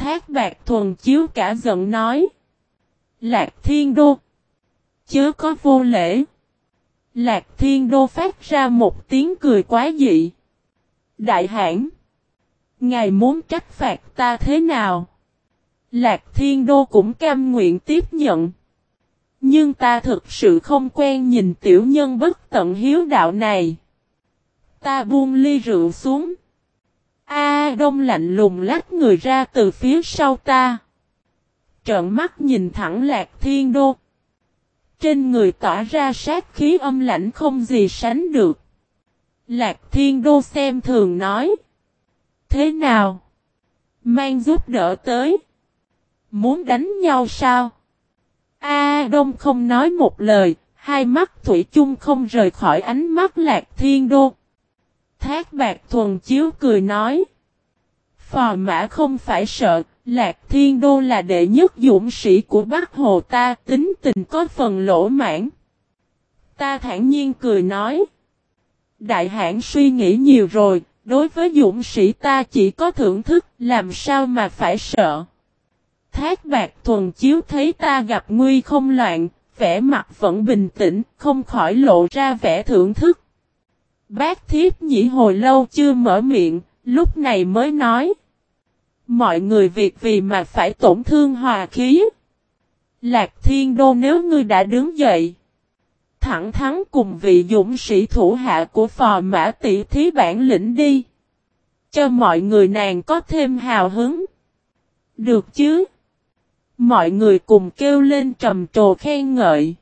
Thác bạc thuần chiếu cả giận nói. Lạc thiên đô. Chớ có vô lễ. Lạc thiên đô phát ra một tiếng cười quá dị. Đại hãn. Ngài muốn trách phạt ta thế nào? Lạc thiên đô cũng cam nguyện tiếp nhận. Nhưng ta thực sự không quen nhìn tiểu nhân bất tận hiếu đạo này. Ta buông ly rượu xuống. A đông lạnh lùng lách người ra từ phía sau ta. Trợn mắt nhìn thẳng lạc thiên đô. Trên người tỏa ra sát khí âm lạnh không gì sánh được. Lạc thiên đô xem thường nói. Thế nào? Mang giúp đỡ tới. Muốn đánh nhau sao? A Đông không nói một lời, hai mắt Thủy chung không rời khỏi ánh mắt Lạc Thiên Đô. Thác bạc thuần chiếu cười nói. Phò mã không phải sợ, Lạc Thiên Đô là đệ nhất dũng sĩ của Bắc Hồ ta tính tình có phần lỗ mãn. Ta thản nhiên cười nói. Đại hãn suy nghĩ nhiều rồi, đối với dũng sĩ ta chỉ có thưởng thức, làm sao mà phải sợ. Thác bạc thuần chiếu thấy ta gặp nguy không loạn, vẻ mặt vẫn bình tĩnh, không khỏi lộ ra vẻ thưởng thức. Bác thiếp nhĩ hồi lâu chưa mở miệng, lúc này mới nói. Mọi người việc vì mà phải tổn thương hòa khí. Lạc thiên đô nếu ngươi đã đứng dậy. Thẳng thắn cùng vị dũng sĩ thủ hạ của phò mã tỷ thí bản lĩnh đi. Cho mọi người nàng có thêm hào hứng. Được chứ? Mọi người cùng kêu lên trầm trồ khen ngợi.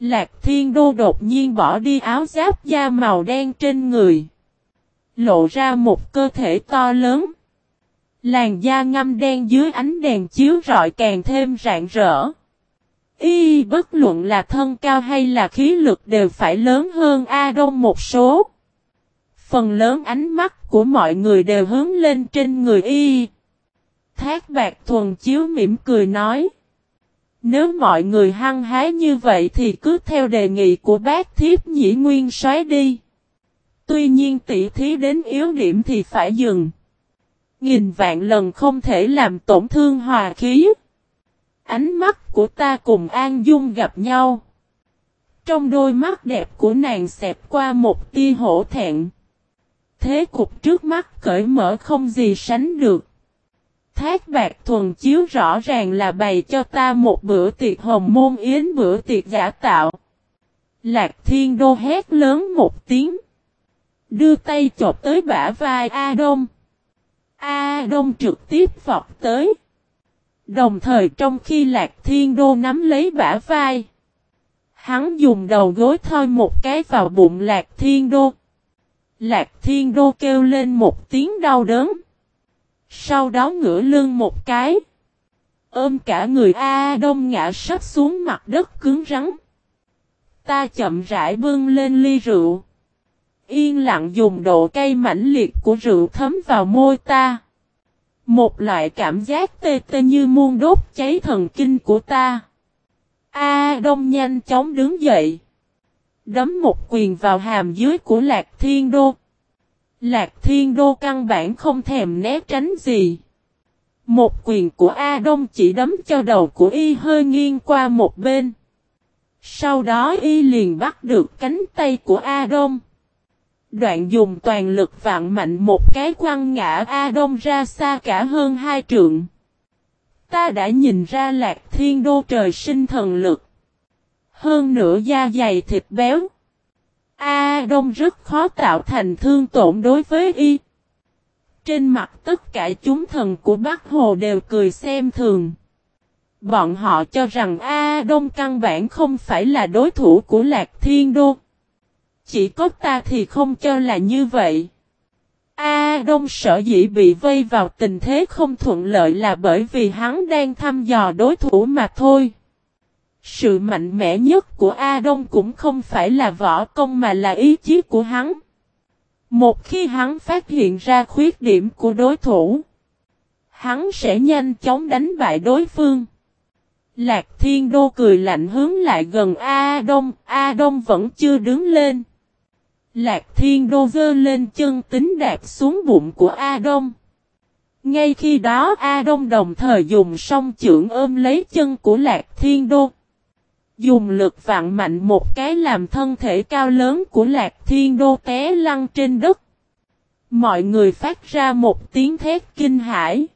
Lạc thiên đô đột nhiên bỏ đi áo giáp da màu đen trên người. Lộ ra một cơ thể to lớn. Làn da ngâm đen dưới ánh đèn chiếu rọi càng thêm rạng rỡ. Y bất luận là thân cao hay là khí lực đều phải lớn hơn A Đông một số. Phần lớn ánh mắt của mọi người đều hướng lên trên người Y. Thác bạc thuần chiếu mỉm cười nói. Nếu mọi người hăng hái như vậy thì cứ theo đề nghị của bác thiếp nhĩ nguyên xoáy đi. Tuy nhiên tỷ thí đến yếu điểm thì phải dừng. Nghìn vạn lần không thể làm tổn thương hòa khí. Ánh mắt của ta cùng An Dung gặp nhau. Trong đôi mắt đẹp của nàng xẹp qua một tia hổ thẹn. Thế cục trước mắt cởi mở không gì sánh được. Thác bạc thuần chiếu rõ ràng là bày cho ta một bữa tiệc hồng môn yến, bữa tiệc giả tạo. Lạc thiên đô hét lớn một tiếng. Đưa tay chộp tới bả vai A Đông. A Đông trực tiếp vọt tới. Đồng thời trong khi Lạc Thiên Đô nắm lấy bả vai. Hắn dùng đầu gối thoi một cái vào bụng Lạc Thiên Đô. Lạc Thiên Đô kêu lên một tiếng đau đớn. Sau đó ngửa lưng một cái. Ôm cả người A Đông ngã sắp xuống mặt đất cứng rắn. Ta chậm rãi bưng lên ly rượu. Yên lặng dùng độ cay mãnh liệt của rượu thấm vào môi ta. Một loại cảm giác tê tê như muôn đốt cháy thần kinh của ta. A Đông nhanh chóng đứng dậy. Đấm một quyền vào hàm dưới của Lạc Thiên Đô. Lạc Thiên Đô căn bản không thèm né tránh gì. Một quyền của A Đông chỉ đấm cho đầu của y hơi nghiêng qua một bên. Sau đó y liền bắt được cánh tay của A Đông. Đoạn dùng toàn lực vạn mạnh một cái quăng ngã A Đông ra xa cả hơn hai trượng. Ta đã nhìn ra lạc thiên đô trời sinh thần lực. Hơn nữa da dày thịt béo. A Đông rất khó tạo thành thương tổn đối với y. Trên mặt tất cả chúng thần của Bắc Hồ đều cười xem thường. Bọn họ cho rằng A Đông căn bản không phải là đối thủ của Lạc Thiên Đô. Chỉ có ta thì không cho là như vậy. A Đông sở dĩ bị vây vào tình thế không thuận lợi là bởi vì hắn đang thăm dò đối thủ mà thôi. Sự mạnh mẽ nhất của A Đông cũng không phải là võ công mà là ý chí của hắn. Một khi hắn phát hiện ra khuyết điểm của đối thủ, hắn sẽ nhanh chóng đánh bại đối phương. Lạc Thiên Đô cười lạnh hướng lại gần A Đông, A Đông vẫn chưa đứng lên. Lạc Thiên Đô vơ lên chân tính đạp xuống bụng của A Đông. Ngay khi đó A Đông đồng thời dùng song trưởng ôm lấy chân của Lạc Thiên Đô. Dùng lực vặn mạnh một cái làm thân thể cao lớn của Lạc Thiên Đô té lăn trên đất. Mọi người phát ra một tiếng thét kinh hãi.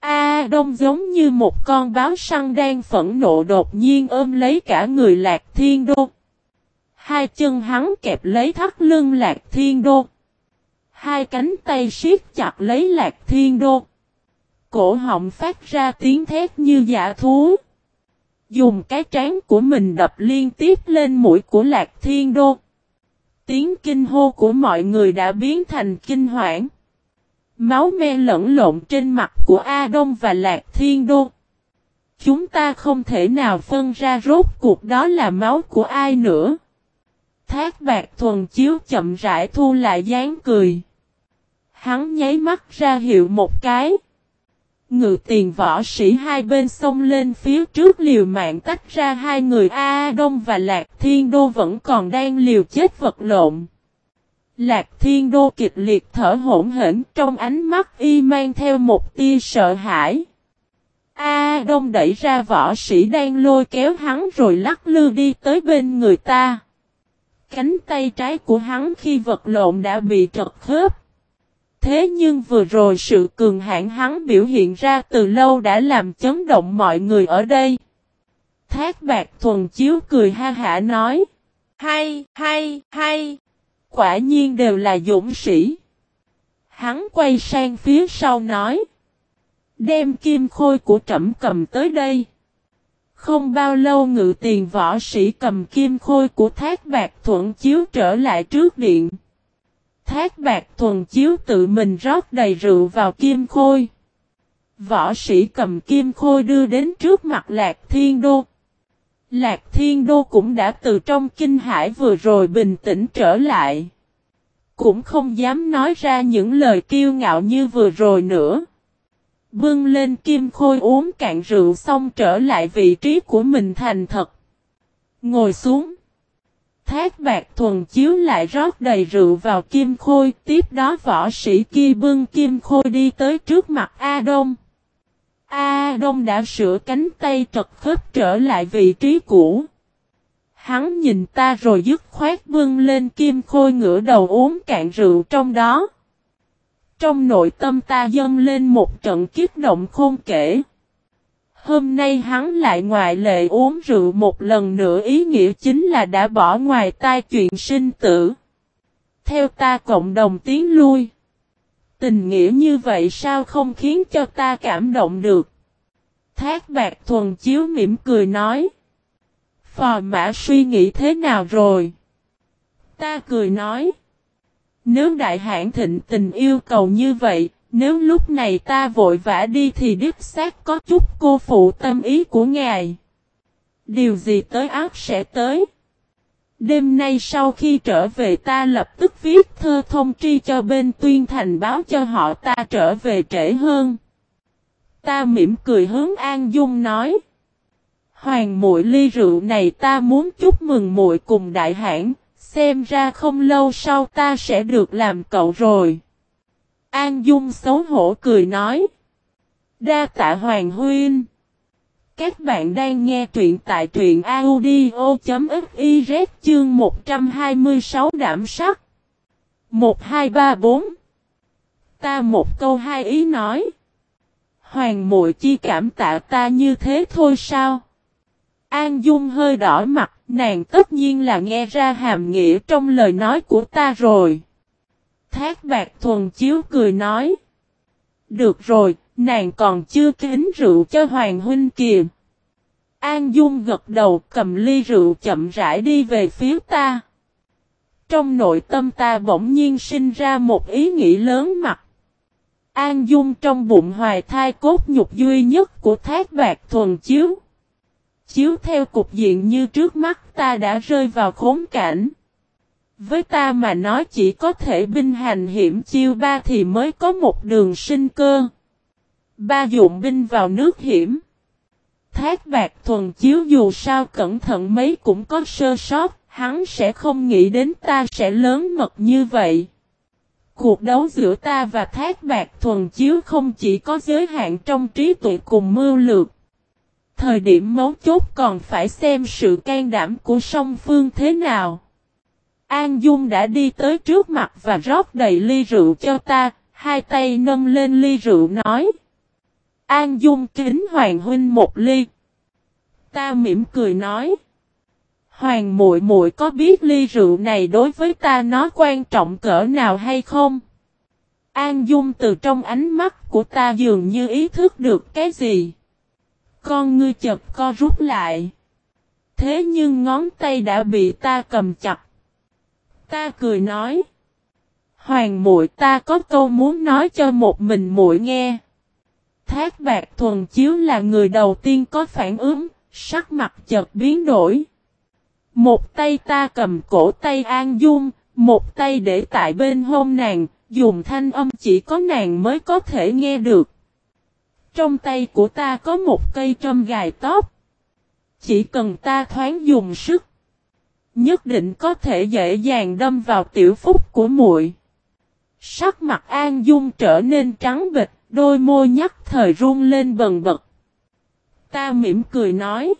A, Đông giống như một con báo săn đang phẫn nộ đột nhiên ôm lấy cả người Lạc Thiên Đô. Hai chân hắn kẹp lấy thắt lưng Lạc Thiên Đô. Hai cánh tay siết chặt lấy Lạc Thiên Đô. Cổ họng phát ra tiếng thét như giả thú. Dùng cái trán của mình đập liên tiếp lên mũi của Lạc Thiên Đô. Tiếng kinh hô của mọi người đã biến thành kinh hoảng. Máu me lẫn lộn trên mặt của A Đông và Lạc Thiên Đô. Chúng ta không thể nào phân ra rốt cuộc đó là máu của ai nữa. Thác bạc thuần chiếu chậm rãi thu lại dáng cười. Hắn nháy mắt ra hiệu một cái. Ngự tiền võ sĩ hai bên sông lên phía trước liều mạng tách ra hai người A Đông và Lạc Thiên Đô vẫn còn đang liều chết vật lộn. Lạc Thiên Đô kịch liệt thở hỗn hển, trong ánh mắt y mang theo một tia sợ hãi. A Đông đẩy ra võ sĩ đang lôi kéo hắn rồi lắc lư đi tới bên người ta. Cánh tay trái của hắn khi vật lộn đã bị trật khớp. Thế nhưng vừa rồi sự cường hãn hắn biểu hiện ra từ lâu đã làm chấn động mọi người ở đây. Thác bạc thuần chiếu cười ha hả nói. Hay, hay, hay. Quả nhiên đều là dũng sĩ. Hắn quay sang phía sau nói. Đem kim khôi của trẩm cầm tới đây. Không bao lâu ngự tiền võ sĩ cầm kim khôi của thác bạc thuận chiếu trở lại trước điện. Thác bạc thuần chiếu tự mình rót đầy rượu vào kim khôi. Võ sĩ cầm kim khôi đưa đến trước mặt Lạc Thiên Đô. Lạc Thiên Đô cũng đã từ trong kinh hải vừa rồi bình tĩnh trở lại. Cũng không dám nói ra những lời kiêu ngạo như vừa rồi nữa. Bưng lên kim khôi uống cạn rượu xong trở lại vị trí của mình thành thật. Ngồi xuống. Thác bạc thuần chiếu lại rót đầy rượu vào kim khôi. Tiếp đó võ sĩ kia bưng kim khôi đi tới trước mặt A Đông. A Đông đã sửa cánh tay trật khớp trở lại vị trí cũ. Hắn nhìn ta rồi dứt khoát bưng lên kim khôi ngửa đầu uống cạn rượu trong đó. Trong nội tâm ta dâng lên một trận kiếp động khôn kể. Hôm nay hắn lại ngoại lệ uống rượu một lần nữa ý nghĩa chính là đã bỏ ngoài tai chuyện sinh tử. Theo ta cộng đồng tiến lui. Tình nghĩa như vậy sao không khiến cho ta cảm động được? Thác bạc thuần chiếu mỉm cười nói. Phò mã suy nghĩ thế nào rồi? Ta cười nói. Nếu đại hãn thịnh tình yêu cầu như vậy, nếu lúc này ta vội vã đi thì đích xác có chút cô phụ tâm ý của ngài. Điều gì tới ác sẽ tới. Đêm nay sau khi trở về ta lập tức viết thơ thông tri cho bên tuyên thành báo cho họ ta trở về trễ hơn. Ta mỉm cười hướng An Dung nói. Hoàng muội ly rượu này ta muốn chúc mừng muội cùng đại hãn, xem ra không lâu sau ta sẽ được làm cậu rồi. An Dung xấu hổ cười nói. Đa tạ Hoàng Huynh. Các bạn đang nghe truyện tại truyện audio.fiz chương 126 đảm sắc. 1234 Ta một câu hai ý nói. Hoàng muội chi cảm tạ ta như thế thôi sao? An Dung hơi đỏ mặt, nàng tất nhiên là nghe ra hàm nghĩa trong lời nói của ta rồi. Thác bạc thuần chiếu cười nói. Được rồi, nàng còn chưa kính rượu cho Hoàng Huynh kìa. An Dung gật đầu cầm ly rượu chậm rãi đi về phía ta. Trong nội tâm ta bỗng nhiên sinh ra một ý nghĩ lớn mặt. An Dung trong bụng hoài thai cốt nhục duy nhất của thác bạc thuần chiếu. Chiếu theo cục diện như trước mắt ta đã rơi vào khốn cảnh. Với ta mà nói chỉ có thể binh hành hiểm chiêu ba thì mới có một đường sinh cơ. Ba dụng binh vào nước hiểm. Thác bạc thuần chiếu dù sao cẩn thận mấy cũng có sơ sót, hắn sẽ không nghĩ đến ta sẽ lớn mật như vậy. Cuộc đấu giữa ta và Thác Bạc Thuần Chiếu không chỉ có giới hạn trong trí tuệ cùng mưu lược. Thời điểm mấu chốt còn phải xem sự can đảm của song phương thế nào. An Dung đã đi tới trước mặt và rót đầy ly rượu cho ta, hai tay nâng lên ly rượu nói. An Dung kính Hoàng Huynh một ly. Ta mỉm cười nói. Hoàng muội muội có biết ly rượu này đối với ta nó quan trọng cỡ nào hay không? An Dung từ trong ánh mắt của ta dường như ý thức được cái gì. Con ngươi chật co rút lại. Thế nhưng ngón tay đã bị ta cầm chặt. Ta cười nói. Hoàng muội ta có câu muốn nói cho một mình muội nghe. Thác bạc thuần chiếu là người đầu tiên có phản ứng, sắc mặt chợt biến đổi. Một tay ta cầm cổ tay An Dung, một tay để tại bên hông nàng, dùng thanh âm chỉ có nàng mới có thể nghe được. Trong tay của ta có một cây trâm gài tóc. Chỉ cần ta thoáng dùng sức, nhất định có thể dễ dàng đâm vào tiểu phúc của muội. Sắc mặt An Dung trở nên trắng bệch, đôi môi nhắc thời run lên bần bật. Ta mỉm cười nói.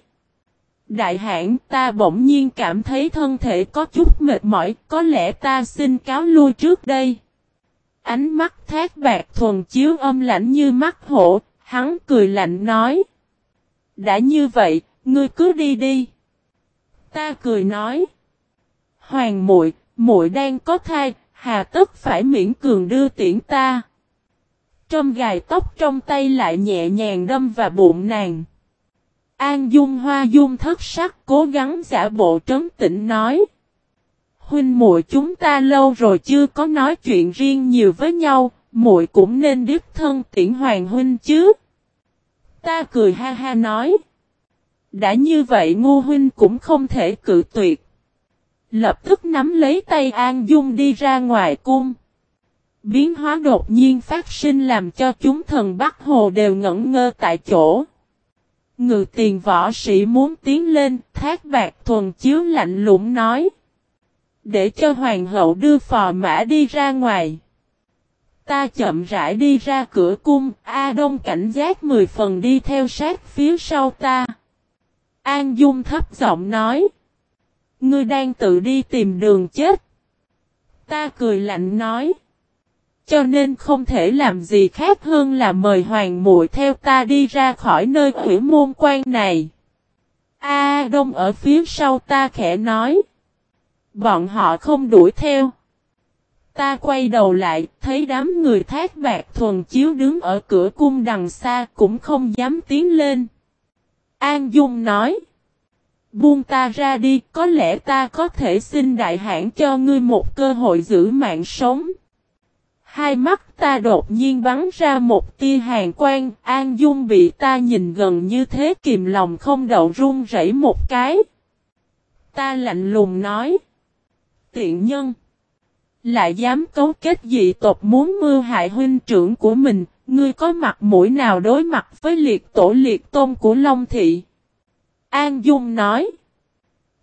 Đại hãn ta bỗng nhiên cảm thấy thân thể có chút mệt mỏi, có lẽ ta xin cáo lui trước đây. Ánh mắt thác bạc thuần chiếu âm lãnh như mắt hổ, hắn cười lạnh nói. Đã như vậy, ngươi cứ đi đi. Ta cười nói. Hoàng muội, muội đang có thai, hà tất phải miễn cường đưa tiễn ta. trong gài tóc trong tay lại nhẹ nhàng đâm vào bụng nàng. An Dung Hoa Dung thất sắc cố gắng giả bộ trấn tĩnh nói. Huynh muội chúng ta lâu rồi chưa có nói chuyện riêng nhiều với nhau, muội cũng nên đích thân tiễn hoàng huynh chứ. Ta cười ha ha nói. Đã như vậy ngu huynh cũng không thể cự tuyệt. Lập tức nắm lấy tay An Dung đi ra ngoài cung. Biến hóa đột nhiên phát sinh làm cho chúng thần Bắc Hồ đều ngẩn ngơ tại chỗ. Ngự tiền võ sĩ muốn tiến lên, thác bạc thuần chiếu lạnh lũng nói. Để cho hoàng hậu đưa phò mã đi ra ngoài. Ta chậm rãi đi ra cửa cung, A Đông cảnh giác mười phần đi theo sát phía sau ta. An Dung thấp giọng nói. Ngươi đang tự đi tìm đường chết. Ta cười lạnh nói. Cho nên không thể làm gì khác hơn là mời hoàng muội theo ta đi ra khỏi nơi quỷ môn quan này. A Đông ở phía sau ta khẽ nói. Bọn họ không đuổi theo. Ta quay đầu lại, thấy đám người thác bạc thuần chiếu đứng ở cửa cung đằng xa cũng không dám tiến lên. An Dung nói. Buông ta ra đi, có lẽ ta có thể xin đại hãn cho ngươi một cơ hội giữ mạng sống. Hai mắt ta đột nhiên bắn ra một tia hàng quang, An Dung bị ta nhìn gần như thế kìm lòng không đậu run rẩy một cái. Ta lạnh lùng nói. Tiện nhân. Lại dám cấu kết dị tộc muốn mưu hại huynh trưởng của mình, ngươi có mặt mũi nào đối mặt với liệt tổ liệt tôn của Long Thị. An Dung nói.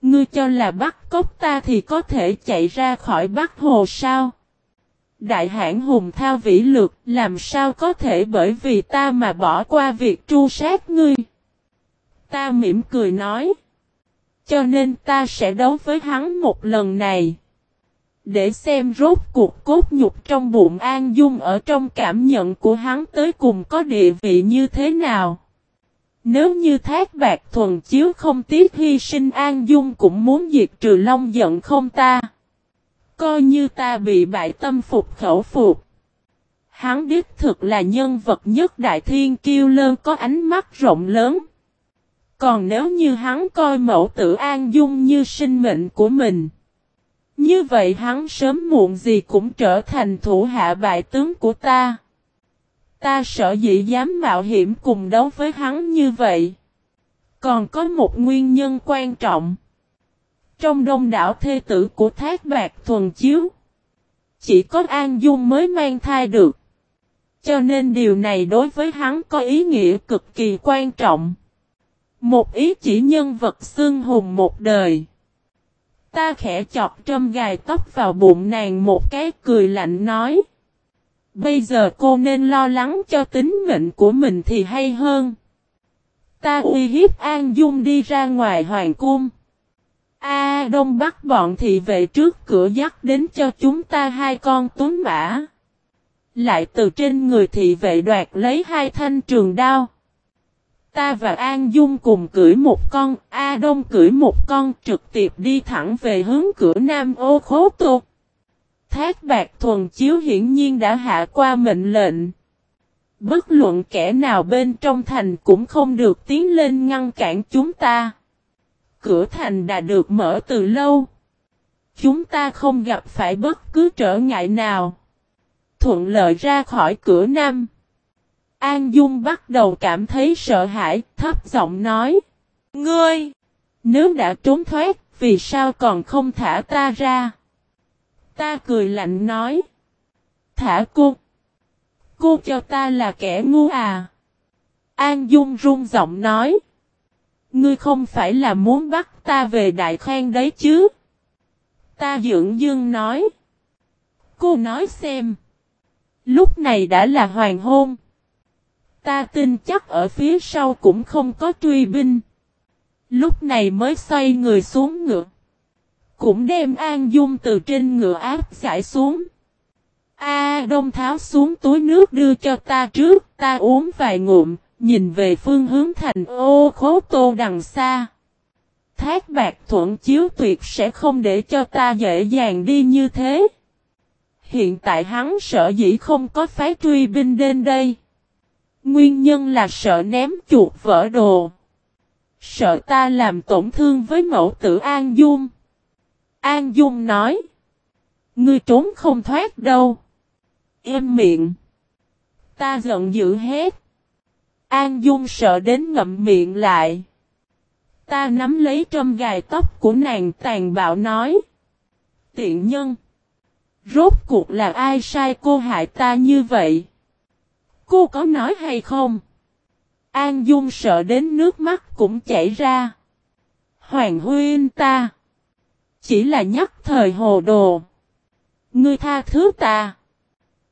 Ngươi cho là bắt cốc ta thì có thể chạy ra khỏi Bắc Hồ sao? Đại hãn hùng thao vĩ lược, làm sao có thể bởi vì ta mà bỏ qua việc tru sát ngươi? Ta mỉm cười nói. Cho nên ta sẽ đấu với hắn một lần này. Để xem rốt cuộc cốt nhục trong bụng An Dung ở trong cảm nhận của hắn tới cùng có địa vị như thế nào. Nếu như thác bạc thuần chiếu không tiếc hy sinh, An Dung cũng muốn diệt trừ long giận không ta. Coi như ta bị bại tâm phục khẩu phục. Hắn đích thực là nhân vật nhất đại thiên kiêu lơn có ánh mắt rộng lớn. Còn nếu như hắn coi mẫu tử An Dung như sinh mệnh của mình. Như vậy hắn sớm muộn gì cũng trở thành thủ hạ bại tướng của ta. Ta sợ dĩ dám mạo hiểm cùng đấu với hắn như vậy. Còn có một nguyên nhân quan trọng. Trong đông đảo thê tử của Thác Bạc Thuần Chiếu, chỉ có An Dung mới mang thai được. Cho nên điều này đối với hắn có ý nghĩa cực kỳ quan trọng. Một ý chỉ nhân vật xương hùng một đời. Ta khẽ chọc trâm gài tóc vào bụng nàng một cái cười lạnh nói. Bây giờ cô nên lo lắng cho tính mệnh của mình thì hay hơn. Ta uy hiếp An Dung đi ra ngoài hoàng cung. A Đông bắt bọn thị vệ trước cửa dắt đến cho chúng ta hai con tuấn mã. Lại từ trên người thị vệ đoạt lấy hai thanh trường đao. Ta và An Dung cùng cưỡi một con, A Đông cưỡi một con trực tiếp đi thẳng về hướng cửa Nam ô khố tục. Thác bạc thuần chiếu hiển nhiên đã hạ qua mệnh lệnh. Bất luận kẻ nào bên trong thành cũng không được tiến lên ngăn cản chúng ta. Cửa thành đã được mở từ lâu. Chúng ta không gặp phải bất cứ trở ngại nào. Thuận lợi ra khỏi cửa Nam. An Dung bắt đầu cảm thấy sợ hãi, thấp giọng nói. Ngươi! Nếu đã trốn thoát, vì sao còn không thả ta ra? Ta cười lạnh nói. Thả cô! Cô cho ta là kẻ ngu à? An Dung run giọng nói. Ngươi không phải là muốn bắt ta về Đại Khang đấy chứ? Ta dưỡng dương nói. Cô nói xem. Lúc này đã là hoàng hôn. Ta tin chắc ở phía sau cũng không có truy binh. Lúc này mới xoay người xuống ngựa. Cũng đem An Dung từ trên ngựa áp giải xuống. A Đông tháo xuống túi nước đưa cho ta trước, ta uống vài ngụm, nhìn về phương hướng thành ô khố tô đằng xa. Thác bạc thuận chiếu tuyệt sẽ không để cho ta dễ dàng đi như thế. Hiện tại hắn sợ dĩ không có phái truy binh đến đây. Nguyên nhân là sợ ném chuột vỡ đồ. Sợ ta làm tổn thương với mẫu tử An Dung. An Dung nói. Ngươi trốn không thoát đâu. Im miệng. Ta giận dữ hết. An Dung sợ đến ngậm miệng lại. Ta nắm lấy trong gài tóc của nàng tàn bạo nói. Tiện nhân. Rốt cuộc là ai sai cô hại ta như vậy? Cô có nói hay không? An Dung sợ đến nước mắt cũng chảy ra. Hoàng huyên ta. Chỉ là nhắc thời hồ đồ. Ngươi tha thứ ta.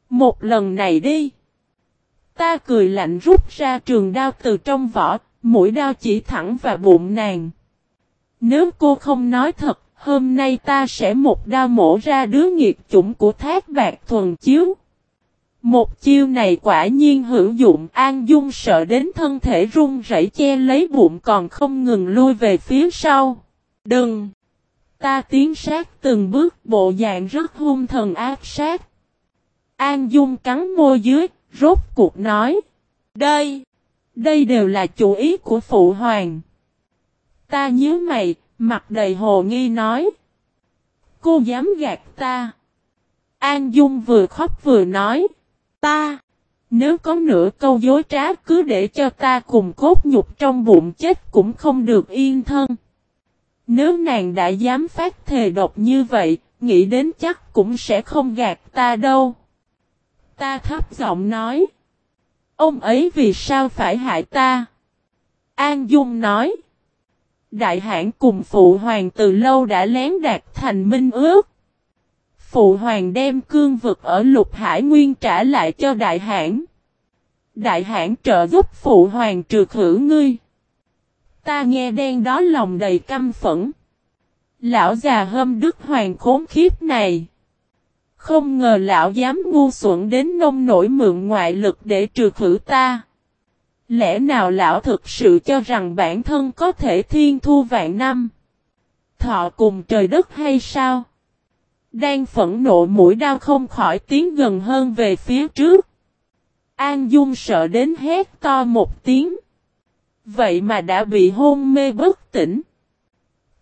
Một lần này đi. Ta cười lạnh rút ra trường đao từ trong vỏ, mũi đao chỉ thẳng vào bụng nàng. Nếu cô không nói thật, hôm nay ta sẽ một đao mổ ra đứa nghiệt chủng của thác bạc thuần chiếu. Một chiêu này quả nhiên hữu dụng An Dung sợ đến thân thể run rẩy che lấy bụng còn không ngừng lui về phía sau. Đừng! Ta tiến sát từng bước bộ dạng rất hung thần ác sát. An Dung cắn môi dưới, rốt cuộc nói. Đây! Đây đều là chủ ý của Phụ Hoàng. Ta nhớ mày, mặt đầy hồ nghi nói. Cô dám gạt ta. An Dung vừa khóc vừa nói. Ta, nếu có nửa câu dối trá cứ để cho ta cùng cốt nhục trong bụng chết cũng không được yên thân. Nếu nàng đã dám phát thề độc như vậy, nghĩ đến chắc cũng sẽ không gạt ta đâu. Ta thấp giọng nói. Ông ấy vì sao phải hại ta? An Dung nói. Đại hãn cùng phụ hoàng từ lâu đã lén đạt thành minh ước. Phụ hoàng đem cương vực ở lục hải nguyên trả lại cho đại hãn. Đại hãn trợ giúp phụ hoàng trừ khử ngươi. Ta nghe đen đó lòng đầy căm phẫn. Lão già hâm đức hoàng khốn khiếp này. Không ngờ lão dám ngu xuẩn đến nông nổi mượn ngoại lực để trừ khử ta. Lẽ nào lão thực sự cho rằng bản thân có thể thiên thu vạn năm? Thọ cùng trời đất hay sao? Đang phẫn nộ mũi đau không khỏi tiến gần hơn về phía trước. An Dung sợ đến hét to một tiếng. Vậy mà đã bị hôn mê bất tỉnh.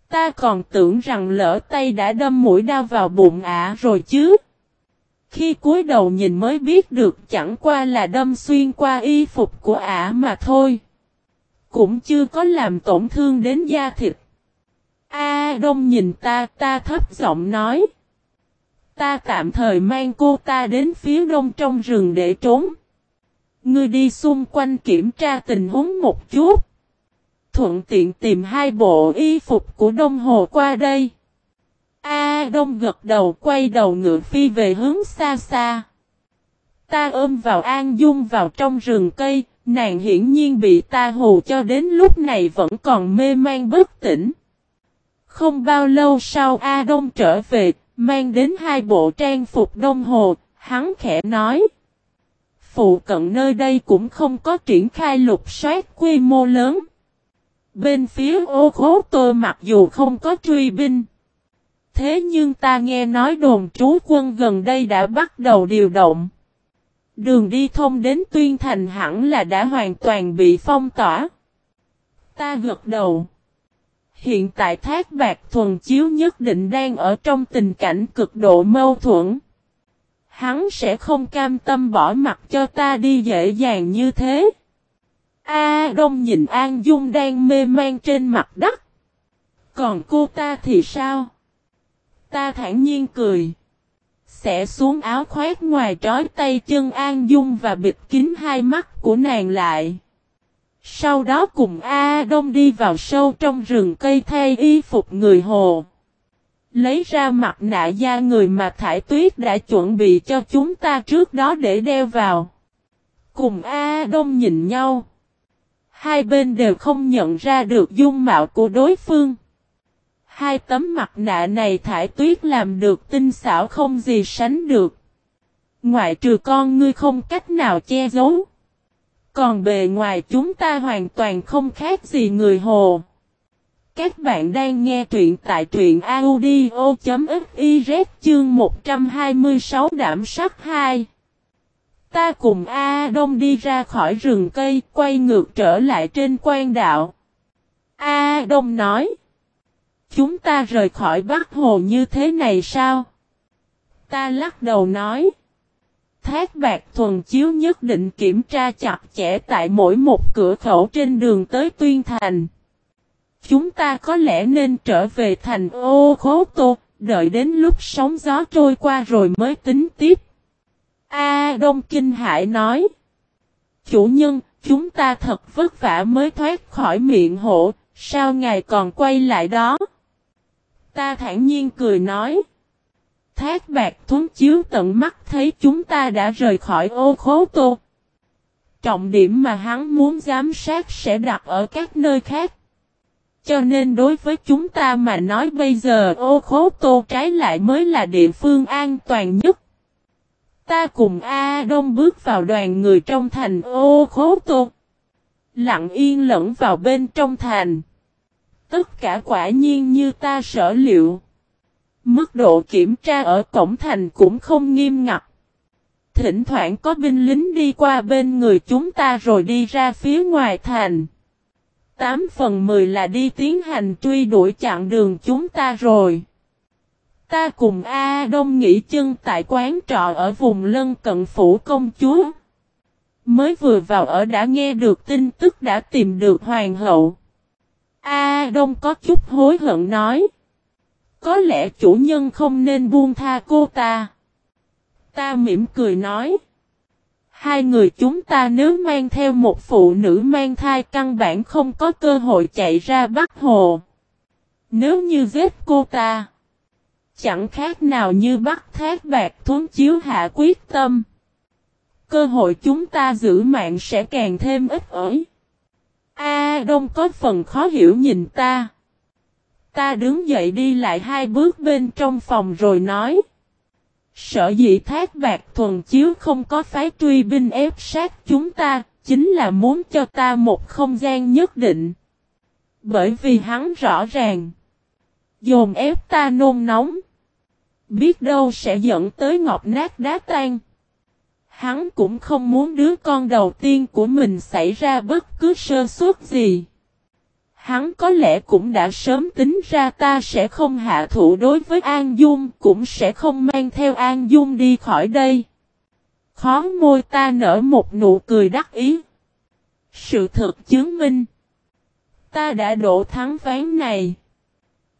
Ta còn tưởng rằng lỡ tay đã đâm mũi đau vào bụng ả rồi chứ. Khi cúi đầu nhìn mới biết được chẳng qua là đâm xuyên qua y phục của ả mà thôi. Cũng chưa có làm tổn thương đến da thịt. A Đông nhìn ta, ta thấp giọng nói. Ta tạm thời mang cô ta đến phía đông trong rừng để trốn. Ngươi đi xung quanh kiểm tra tình huống một chút. Thuận tiện tìm hai bộ y phục của Đông Hồ qua đây. A Đông gật đầu quay đầu ngựa phi về hướng xa xa. Ta ôm vào An Dung vào trong rừng cây, nàng hiển nhiên bị ta hù cho đến lúc này vẫn còn mê man bất tỉnh. Không bao lâu sau A Đông trở về, mang đến hai bộ trang phục đông hồ, hắn khẽ nói. Phụ cận nơi đây cũng không có triển khai lục soát quy mô lớn. Bên phía ô khố tôi mặc dù không có truy binh. Thế nhưng ta nghe nói đồn trú quân gần đây đã bắt đầu điều động. Đường đi thông đến Tuyên Thành hẳn là đã hoàn toàn bị phong tỏa. Ta gật đầu. Hiện tại Thác Bạc Thuần Chiếu nhất định đang ở trong tình cảnh cực độ mâu thuẫn. Hắn sẽ không cam tâm bỏ mặt cho ta đi dễ dàng như thế. A, Đông nhìn An Dung đang mê man trên mặt đất. Còn cô ta thì sao? Ta thản nhiên cười. Sẽ xuống áo khoét ngoài trói tay chân An Dung và bịt kín hai mắt của nàng lại. Sau đó cùng A Đông đi vào sâu trong rừng cây thay y phục người hồ. Lấy ra mặt nạ da người mà Thải Tuyết đã chuẩn bị cho chúng ta trước đó để đeo vào. Cùng A Đông nhìn nhau. Hai bên đều không nhận ra được dung mạo của đối phương. Hai tấm mặt nạ này Thải Tuyết làm được tinh xảo không gì sánh được. Ngoại trừ con ngươi không cách nào che giấu. Còn bề ngoài chúng ta hoàn toàn không khác gì người hồ. Các bạn đang nghe truyện tại truyện audio.fiz chương 126 đảm sắc 2. Ta cùng A Đông đi ra khỏi rừng cây, quay ngược trở lại trên quan đạo. A Đông nói. Chúng ta rời khỏi Bắc Hồ như thế này sao? Ta lắc đầu nói. Thác bạc thuần chiếu nhất định kiểm tra chặt chẽ tại mỗi một cửa khẩu trên đường tới Tuyên Thành. Chúng ta có lẽ nên trở về thành ô khố tô, đợi đến lúc sóng gió trôi qua rồi mới tính tiếp. A Đông Kinh Hải nói. Chủ nhân, chúng ta thật vất vả mới thoát khỏi miệng hộ, sao ngài còn quay lại đó? Ta thản nhiên cười nói. Thác bạc thuấn chiếu tận mắt thấy chúng ta đã rời khỏi ô khố tô. Trọng điểm mà hắn muốn giám sát sẽ đặt ở các nơi khác. Cho nên đối với chúng ta mà nói bây giờ ô khố tô trái lại mới là địa phương an toàn nhất. Ta cùng A Đông bước vào đoàn người trong thành ô khố tô. Lặng yên lẫn vào bên trong thành. Tất cả quả nhiên như ta sở liệu. Mức độ kiểm tra ở cổng thành cũng không nghiêm ngặt. Thỉnh thoảng có binh lính đi qua bên người chúng ta rồi đi ra phía ngoài thành. 8 phần 10 là đi tiến hành truy đuổi chặn đường chúng ta rồi. Ta cùng A Đông nghỉ chân tại quán trọ ở vùng lân cận phủ công chúa. Mới vừa vào ở đã nghe được tin tức đã tìm được hoàng hậu. A Đông có chút hối hận nói. Có lẽ chủ nhân không nên buông tha cô ta. Ta mỉm cười nói. Hai người chúng ta nếu mang theo một phụ nữ mang thai căn bản không có cơ hội chạy ra Bắc Hồ. Nếu như giết cô ta, chẳng khác nào như bắt thác bạc thuấn chiếu hạ quyết tâm. Cơ hội chúng ta giữ mạng sẽ càng thêm ít ỏi. A Đông có phần khó hiểu nhìn ta. Ta đứng dậy đi lại hai bước bên trong phòng rồi nói. Sở dĩ thác bạc thuần chiếu không có phái truy binh ép sát chúng ta, chính là muốn cho ta một không gian nhất định. Bởi vì hắn rõ ràng. Dồn ép ta nôn nóng. Biết đâu sẽ dẫn tới ngọc nát đá tan. Hắn cũng không muốn đứa con đầu tiên của mình xảy ra bất cứ sơ suất gì. Hắn có lẽ cũng đã sớm tính ra ta sẽ không hạ thủ đối với An Dung, cũng sẽ không mang theo An Dung đi khỏi đây. Khó môi ta nở một nụ cười đắc ý. Sự thật chứng minh. Ta đã đổ thắng ván này.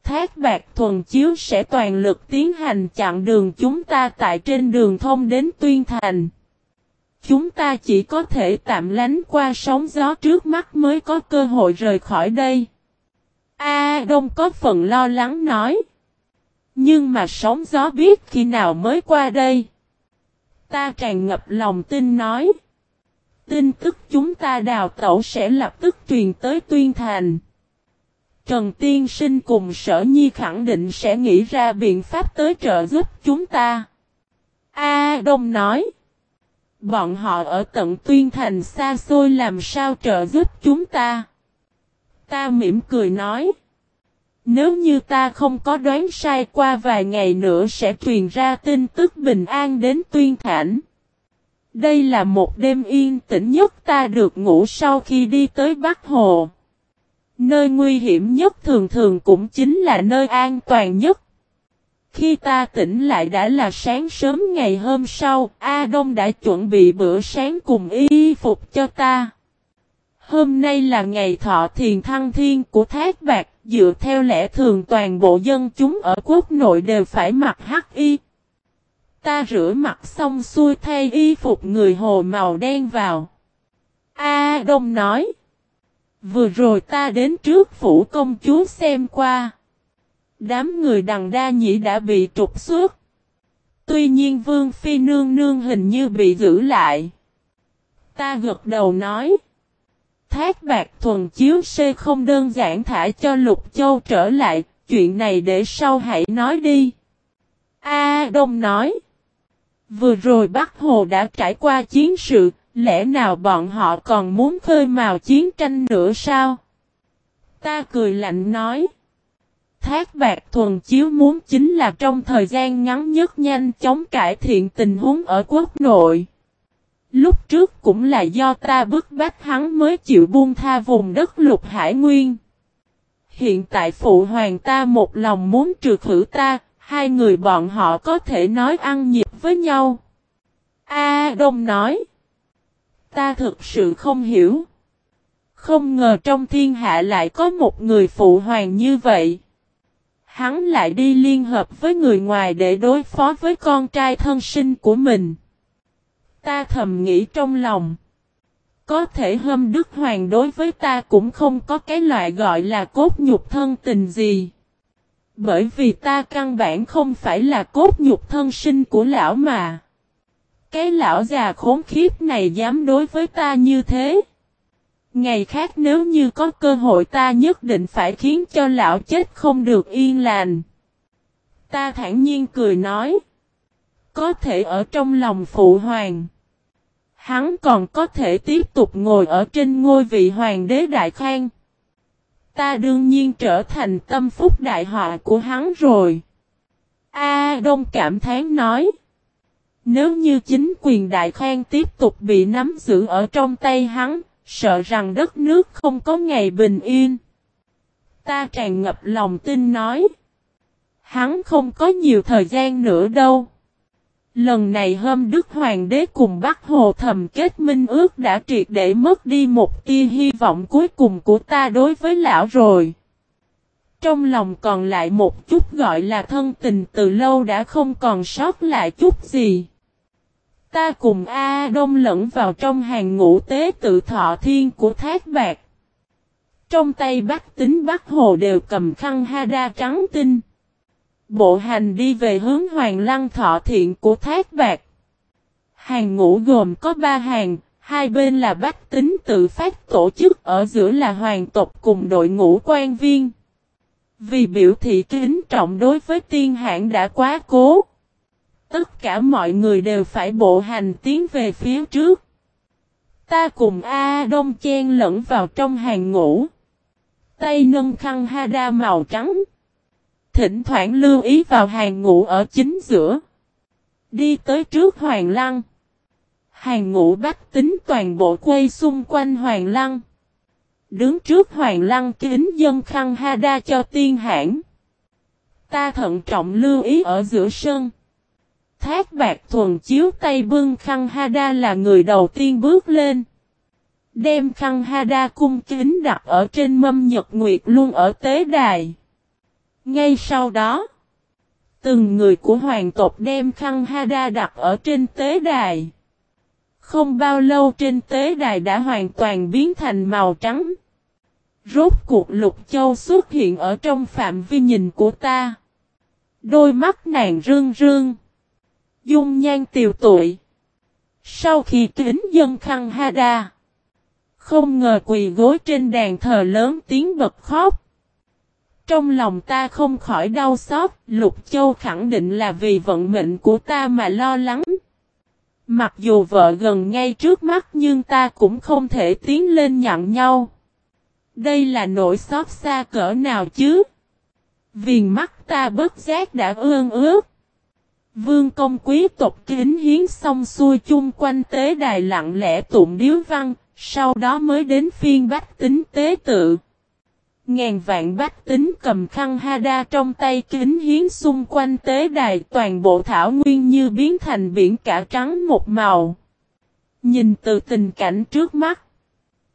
Thác bạc thuần chiếu sẽ toàn lực tiến hành chặn đường chúng ta tại trên đường thông đến Tuyên Thành. Chúng ta chỉ có thể tạm lánh qua sóng gió trước mắt mới có cơ hội rời khỏi đây. A Đông có phần lo lắng nói. Nhưng mà sóng gió biết khi nào mới qua đây. Ta tràn ngập lòng tin nói. Tin tức chúng ta đào tẩu sẽ lập tức truyền tới tuyên thành. Trần Tiên Sinh cùng Sở Nhi khẳng định sẽ nghĩ ra biện pháp tới trợ giúp chúng ta. A Đông nói. Bọn họ ở tận tuyên thành xa xôi làm sao trợ giúp chúng ta. Ta mỉm cười nói. Nếu như ta không có đoán sai qua vài ngày nữa sẽ truyền ra tin tức bình an đến tuyên thản. Đây là một đêm yên tĩnh nhất ta được ngủ sau khi đi tới Bắc Hồ. Nơi nguy hiểm nhất thường thường cũng chính là nơi an toàn nhất. Khi ta tỉnh lại đã là sáng sớm ngày hôm sau, A Đông đã chuẩn bị bữa sáng cùng y phục cho ta. Hôm nay là ngày thọ thiền thăng thiên của Thác Bạc, dựa theo lẽ thường toàn bộ dân chúng ở quốc nội đều phải mặc hắc y. Ta rửa mặt xong xuôi thay y phục người hồ màu đen vào. A Đông nói. Vừa rồi ta đến trước phủ công chúa xem qua. Đám người đằng đa nhĩ đã bị trục xuất. Tuy nhiên Vương Phi Nương Nương hình như bị giữ lại. Ta gật đầu nói. Thác bạc thuần chiếu xê không đơn giản thả cho Lục Châu trở lại. Chuyện này để sau hãy nói đi. A Đông nói. Vừa rồi Bắc Hồ đã trải qua chiến sự, lẽ nào bọn họ còn muốn khơi mào chiến tranh nữa sao? Ta cười lạnh nói. Thác bạc thuần chiếu muốn chính là trong thời gian ngắn nhất nhanh chóng cải thiện tình huống ở quốc nội. Lúc trước cũng là do ta bức bách hắn mới chịu buông tha vùng đất lục hải nguyên. Hiện tại phụ hoàng ta một lòng muốn trừ khử ta, hai người bọn họ có thể nói ăn nhịp với nhau. A Đông nói. Ta thực sự không hiểu. Không ngờ trong thiên hạ lại có một người phụ hoàng như vậy. Hắn lại đi liên hợp với người ngoài để đối phó với con trai thân sinh của mình. Ta thầm nghĩ trong lòng. Có thể hâm Đức Hoàng đối với ta cũng không có cái loại gọi là cốt nhục thân tình gì. Bởi vì ta căn bản không phải là cốt nhục thân sinh của lão mà. Cái lão già khốn khiếp này dám đối với ta như thế. Ngày khác nếu như có cơ hội ta nhất định phải khiến cho lão chết không được yên lành. Ta thản nhiên cười nói. Có thể ở trong lòng phụ hoàng. Hắn còn có thể tiếp tục ngồi ở trên ngôi vị hoàng đế đại khang. Ta đương nhiên trở thành tâm phúc đại họa của hắn rồi. A Đông cảm thán nói. Nếu như chính quyền đại khang tiếp tục bị nắm giữ ở trong tay hắn, sợ rằng đất nước không có ngày bình yên. Ta tràn ngập lòng tin nói. Hắn không có nhiều thời gian nữa đâu. Lần này hôm Đức Hoàng đế cùng Bắc Hồ thầm kết minh ước đã triệt để mất đi một tia hy vọng cuối cùng của ta đối với lão rồi. Trong lòng còn lại một chút gọi là thân tình từ lâu đã không còn sót lại chút gì. Ta cùng A Đông lẫn vào trong hàng ngũ tế tự thọ thiên của thác bạc. Trong tay bác tính Bắc Hồ đều cầm khăn hada trắng tinh. Bộ hành đi về hướng Hoàng Lăng Thọ Thiện của Thác Bạc. Hàng ngũ gồm có ba hàng, hai bên là bách tính tự phát tổ chức ở giữa là hoàng tộc cùng đội ngũ quan viên. Vì biểu thị kính trọng đối với tiên hãng đã quá cố. Tất cả mọi người đều phải bộ hành tiến về phía trước. Ta cùng A Đông chen lẫn vào trong hàng ngũ. Tay nâng khăn hada màu trắng. Thỉnh thoảng lưu ý vào hàng ngũ ở chính giữa. Đi tới trước Hoàng Lăng. Hàng ngũ bách tính toàn bộ quay xung quanh Hoàng Lăng. Đứng trước Hoàng Lăng kính dân khăn Hada cho tiên hãng. Ta thận trọng lưu ý ở giữa sân. Thác bạc thuần chiếu tay bưng khăn Hada là người đầu tiên bước lên. Đem khăn Hada cung kính đặt ở trên mâm nhật nguyệt luôn ở tế đài. Ngay sau đó, từng người của hoàng tộc đem khăn Hada đặt ở trên tế đài. Không bao lâu trên tế đài đã hoàn toàn biến thành màu trắng. Rốt cuộc lục châu xuất hiện ở trong phạm vi nhìn của ta. Đôi mắt nàng rưng rưng. Dung nhan tiều tội. Sau khi kính dân khăn Hada. Không ngờ quỳ gối trên đàn thờ lớn tiếng bật khóc. Trong lòng ta không khỏi đau xót, Lục Châu khẳng định là vì vận mệnh của ta mà lo lắng. Mặc dù vợ gần ngay trước mắt nhưng ta cũng không thể tiến lên nhận nhau. Đây là nỗi xót xa cỡ nào chứ? Viền mắt ta bất giác đã ương ướt. Vương công quý tộc kính hiến xong xuôi chung quanh tế đài lặng lẽ tụng điếu văn, sau đó mới đến phiên bách tính tế tự. Ngàn vạn bách tính cầm khăn hada trong tay kính hiến xung quanh tế đài toàn bộ thảo nguyên như biến thành biển cả trắng một màu. Nhìn từ tình cảnh trước mắt.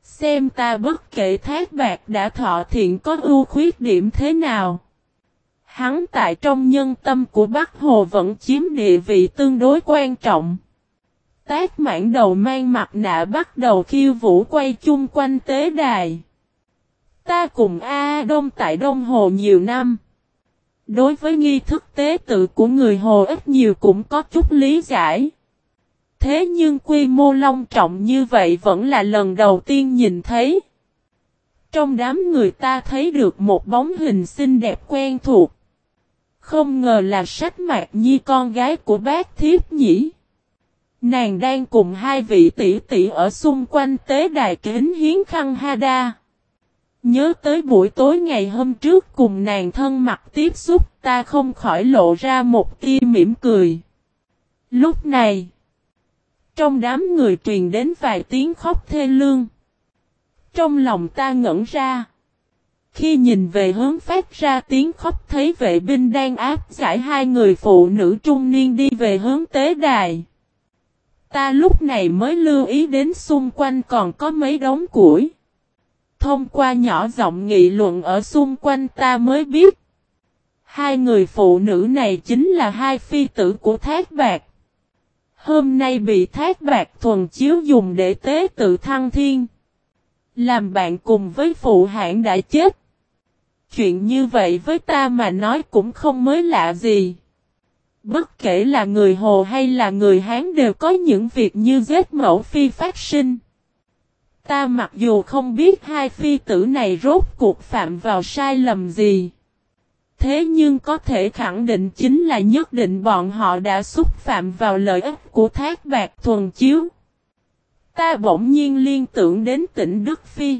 Xem ta bất kể thác bạc đã thọ thiện có ưu khuyết điểm thế nào. Hắn tại trong nhân tâm của Bắc Hồ vẫn chiếm địa vị tương đối quan trọng. Tác mãn đầu mang mặt nạ bắt đầu khiêu vũ quay chung quanh tế đài. Ta cùng A Đông tại Đông Hồ nhiều năm. Đối với nghi thức tế tự của người Hồ ít nhiều cũng có chút lý giải. Thế nhưng quy mô long trọng như vậy vẫn là lần đầu tiên nhìn thấy. Trong đám người ta thấy được một bóng hình xinh đẹp quen thuộc. Không ngờ là sách mạc nhi con gái của bác thiếp nhỉ. Nàng đang cùng hai vị tỷ tỷ ở xung quanh tế đài kính hiến khăn Hada. Nhớ tới buổi tối ngày hôm trước cùng nàng thân mặt tiếp xúc ta không khỏi lộ ra một tia mỉm cười. Lúc này, trong đám người truyền đến vài tiếng khóc thê lương. Trong lòng ta ngẩn ra. Khi nhìn về hướng phát ra tiếng khóc thấy vệ binh đang áp giải hai người phụ nữ trung niên đi về hướng tế đài. Ta lúc này mới lưu ý đến xung quanh còn có mấy đống củi. Thông qua nhỏ giọng nghị luận ở xung quanh ta mới biết. Hai người phụ nữ này chính là hai phi tử của Thác Bạc. Hôm nay bị Thác Bạc thuần chiếu dùng để tế tự thăng thiên. Làm bạn cùng với phụ hãng đã chết. Chuyện như vậy với ta mà nói cũng không mới lạ gì. Bất kể là người Hồ hay là người Hán đều có những việc như giết mẫu phi phát sinh. Ta mặc dù không biết hai phi tử này rốt cuộc phạm vào sai lầm gì. Thế nhưng có thể khẳng định chính là nhất định bọn họ đã xúc phạm vào lợi ích của thác bạc thuần chiếu. Ta bỗng nhiên liên tưởng đến tỉnh Đức Phi.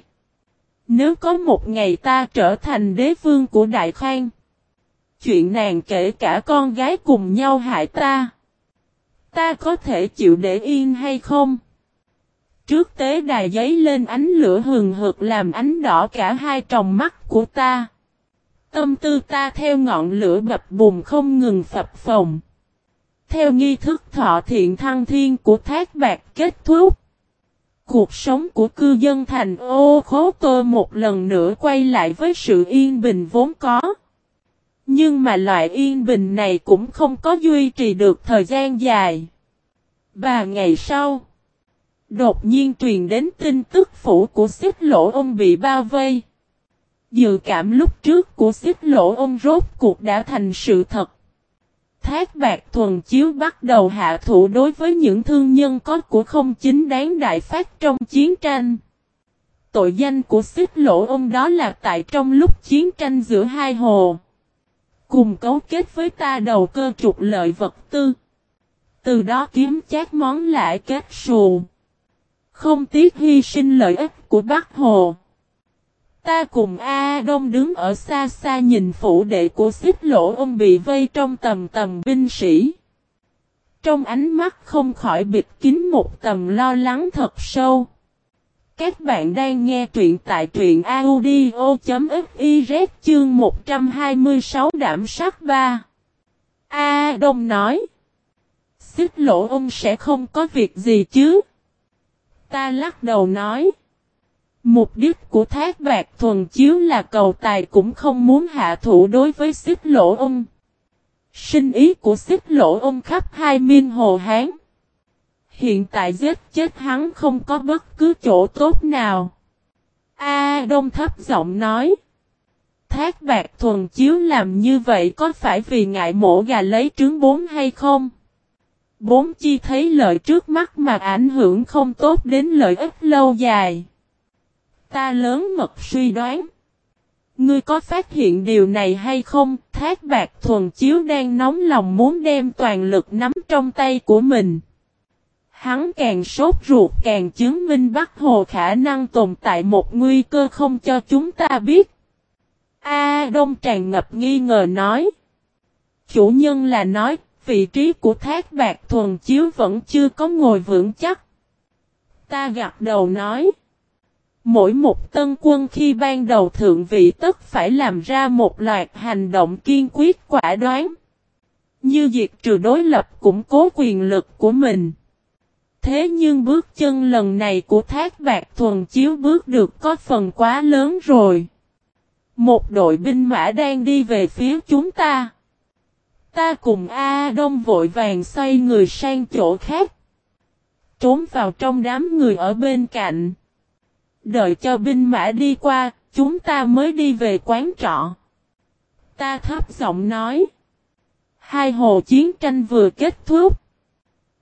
Nếu có một ngày ta trở thành đế vương của Đại Khang. Chuyện nàng kể cả con gái cùng nhau hại ta. Ta có thể chịu để yên hay không? Trước tế đài giấy lên ánh lửa hừng hực làm ánh đỏ cả hai tròng mắt của ta. Tâm tư ta theo ngọn lửa bập bùng không ngừng phập phồng. Theo nghi thức thọ thiện thăng thiên của thác bạc kết thúc. Cuộc sống của cư dân thành ô khố cơ một lần nữa quay lại với sự yên bình vốn có. Nhưng mà loại yên bình này cũng không có duy trì được thời gian dài. Ba ngày sau, đột nhiên truyền đến tin tức phủ của xích lỗ ông bị bao vây. Dự cảm lúc trước của xích lỗ ông rốt cuộc đã thành sự thật. Thác bạc thuần chiếu bắt đầu hạ thủ đối với những thương nhân có của không chính đáng đại phát trong chiến tranh. Tội danh của xích lỗ ông đó là tại trong lúc chiến tranh giữa hai hồ. Cùng cấu kết với ta đầu cơ trục lợi vật tư. Từ đó kiếm chát món lại kết xù. Không tiếc hy sinh lợi ích của Bắc Hồ. Ta cùng A Đông đứng ở xa xa nhìn phủ đệ của xích lỗ ông bị vây trong tầm tầm binh sĩ. Trong ánh mắt không khỏi bịt kín một tầm lo lắng thật sâu. Các bạn đang nghe truyện tại truyện audio.fiz chương 126 đảm sát 3. A Đông nói. Xích lỗ ông sẽ không có việc gì chứ. Ta lắc đầu nói. Mục đích của thác bạc thuần chiếu là cầu tài cũng không muốn hạ thủ đối với xích lỗ ông. Sinh ý của xích lỗ ông khắp hai miên hồ Hán. Hiện tại giết chết hắn không có bất cứ chỗ tốt nào. A Đông thấp giọng nói. Thác bạc thuần chiếu làm như vậy có phải vì ngại mổ gà lấy trứng bốn hay không? Bốn chi thấy lợi trước mắt mà ảnh hưởng không tốt đến lợi ích lâu dài. Ta lớn mật suy đoán. Ngươi có phát hiện điều này hay không? Thác bạc thuần chiếu đang nóng lòng muốn đem toàn lực nắm trong tay của mình. Hắn càng sốt ruột càng chứng minh Bắc Hồ khả năng tồn tại một nguy cơ không cho chúng ta biết. A Đông tràn ngập nghi ngờ nói. Chủ nhân là nói, vị trí của thác bạc thuần chiếu vẫn chưa có ngồi vững chắc. Ta gật đầu nói. Mỗi một tân quân khi ban đầu thượng vị tất phải làm ra một loạt hành động kiên quyết quả đoán. Như diệt trừ đối lập củng cố quyền lực của mình. Thế nhưng bước chân lần này của thác bạc thuần chiếu bước được có phần quá lớn rồi. Một đội binh mã đang đi về phía chúng ta. Ta cùng A Đông vội vàng xoay người sang chỗ khác. Trốn vào trong đám người ở bên cạnh. Đợi cho binh mã đi qua, chúng ta mới đi về quán trọ. Ta thấp giọng nói. Hai hồ chiến tranh vừa kết thúc.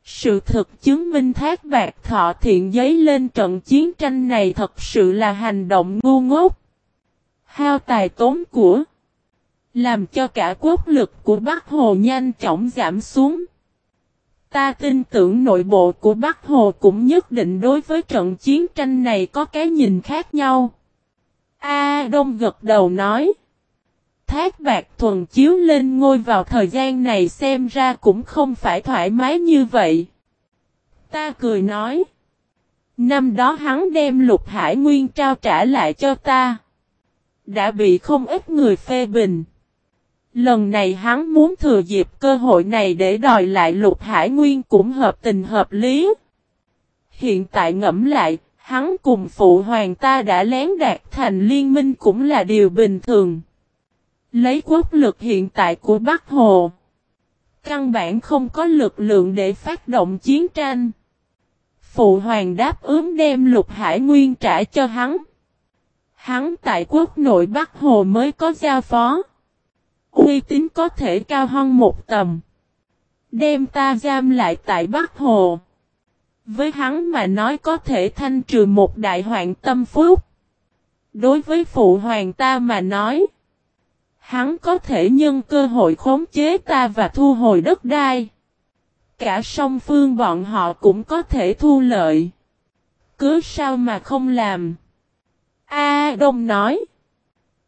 Sự thực chứng minh thác bạc thọ thiện giấy lên trận chiến tranh này thật sự là hành động ngu ngốc. Hao tài tốn của. Làm cho cả quốc lực của Bắc Hồ nhanh chóng giảm xuống. Ta tin tưởng nội bộ của Bắc Hồ cũng nhất định đối với trận chiến tranh này có cái nhìn khác nhau. A Đông gật đầu nói. Thác bạc thuần chiếu lên ngôi vào thời gian này xem ra cũng không phải thoải mái như vậy. Ta cười nói. Năm đó hắn đem lục hải nguyên trao trả lại cho ta. Đã bị không ít người phê bình. Lần này hắn muốn thừa dịp cơ hội này để đòi lại lục hải nguyên cũng hợp tình hợp lý. Hiện tại ngẫm lại, hắn cùng phụ hoàng ta đã lén đạt thành liên minh cũng là điều bình thường. Lấy quốc lực hiện tại của Bắc Hồ. Căn bản không có lực lượng để phát động chiến tranh. Phụ hoàng đáp ứng đem lục hải nguyên trả cho hắn. Hắn tại quốc nội Bắc Hồ mới có giao phó. Uy tín có thể cao hơn một tầm. Đem ta giam lại tại Bắc Hồ. Với hắn mà nói có thể thanh trừ một đại hoạn tâm phúc. Đối với phụ hoàng ta mà nói. Hắn có thể nhân cơ hội khống chế ta và thu hồi đất đai. Cả song phương bọn họ cũng có thể thu lợi. Cứ sao mà không làm. A Đông nói.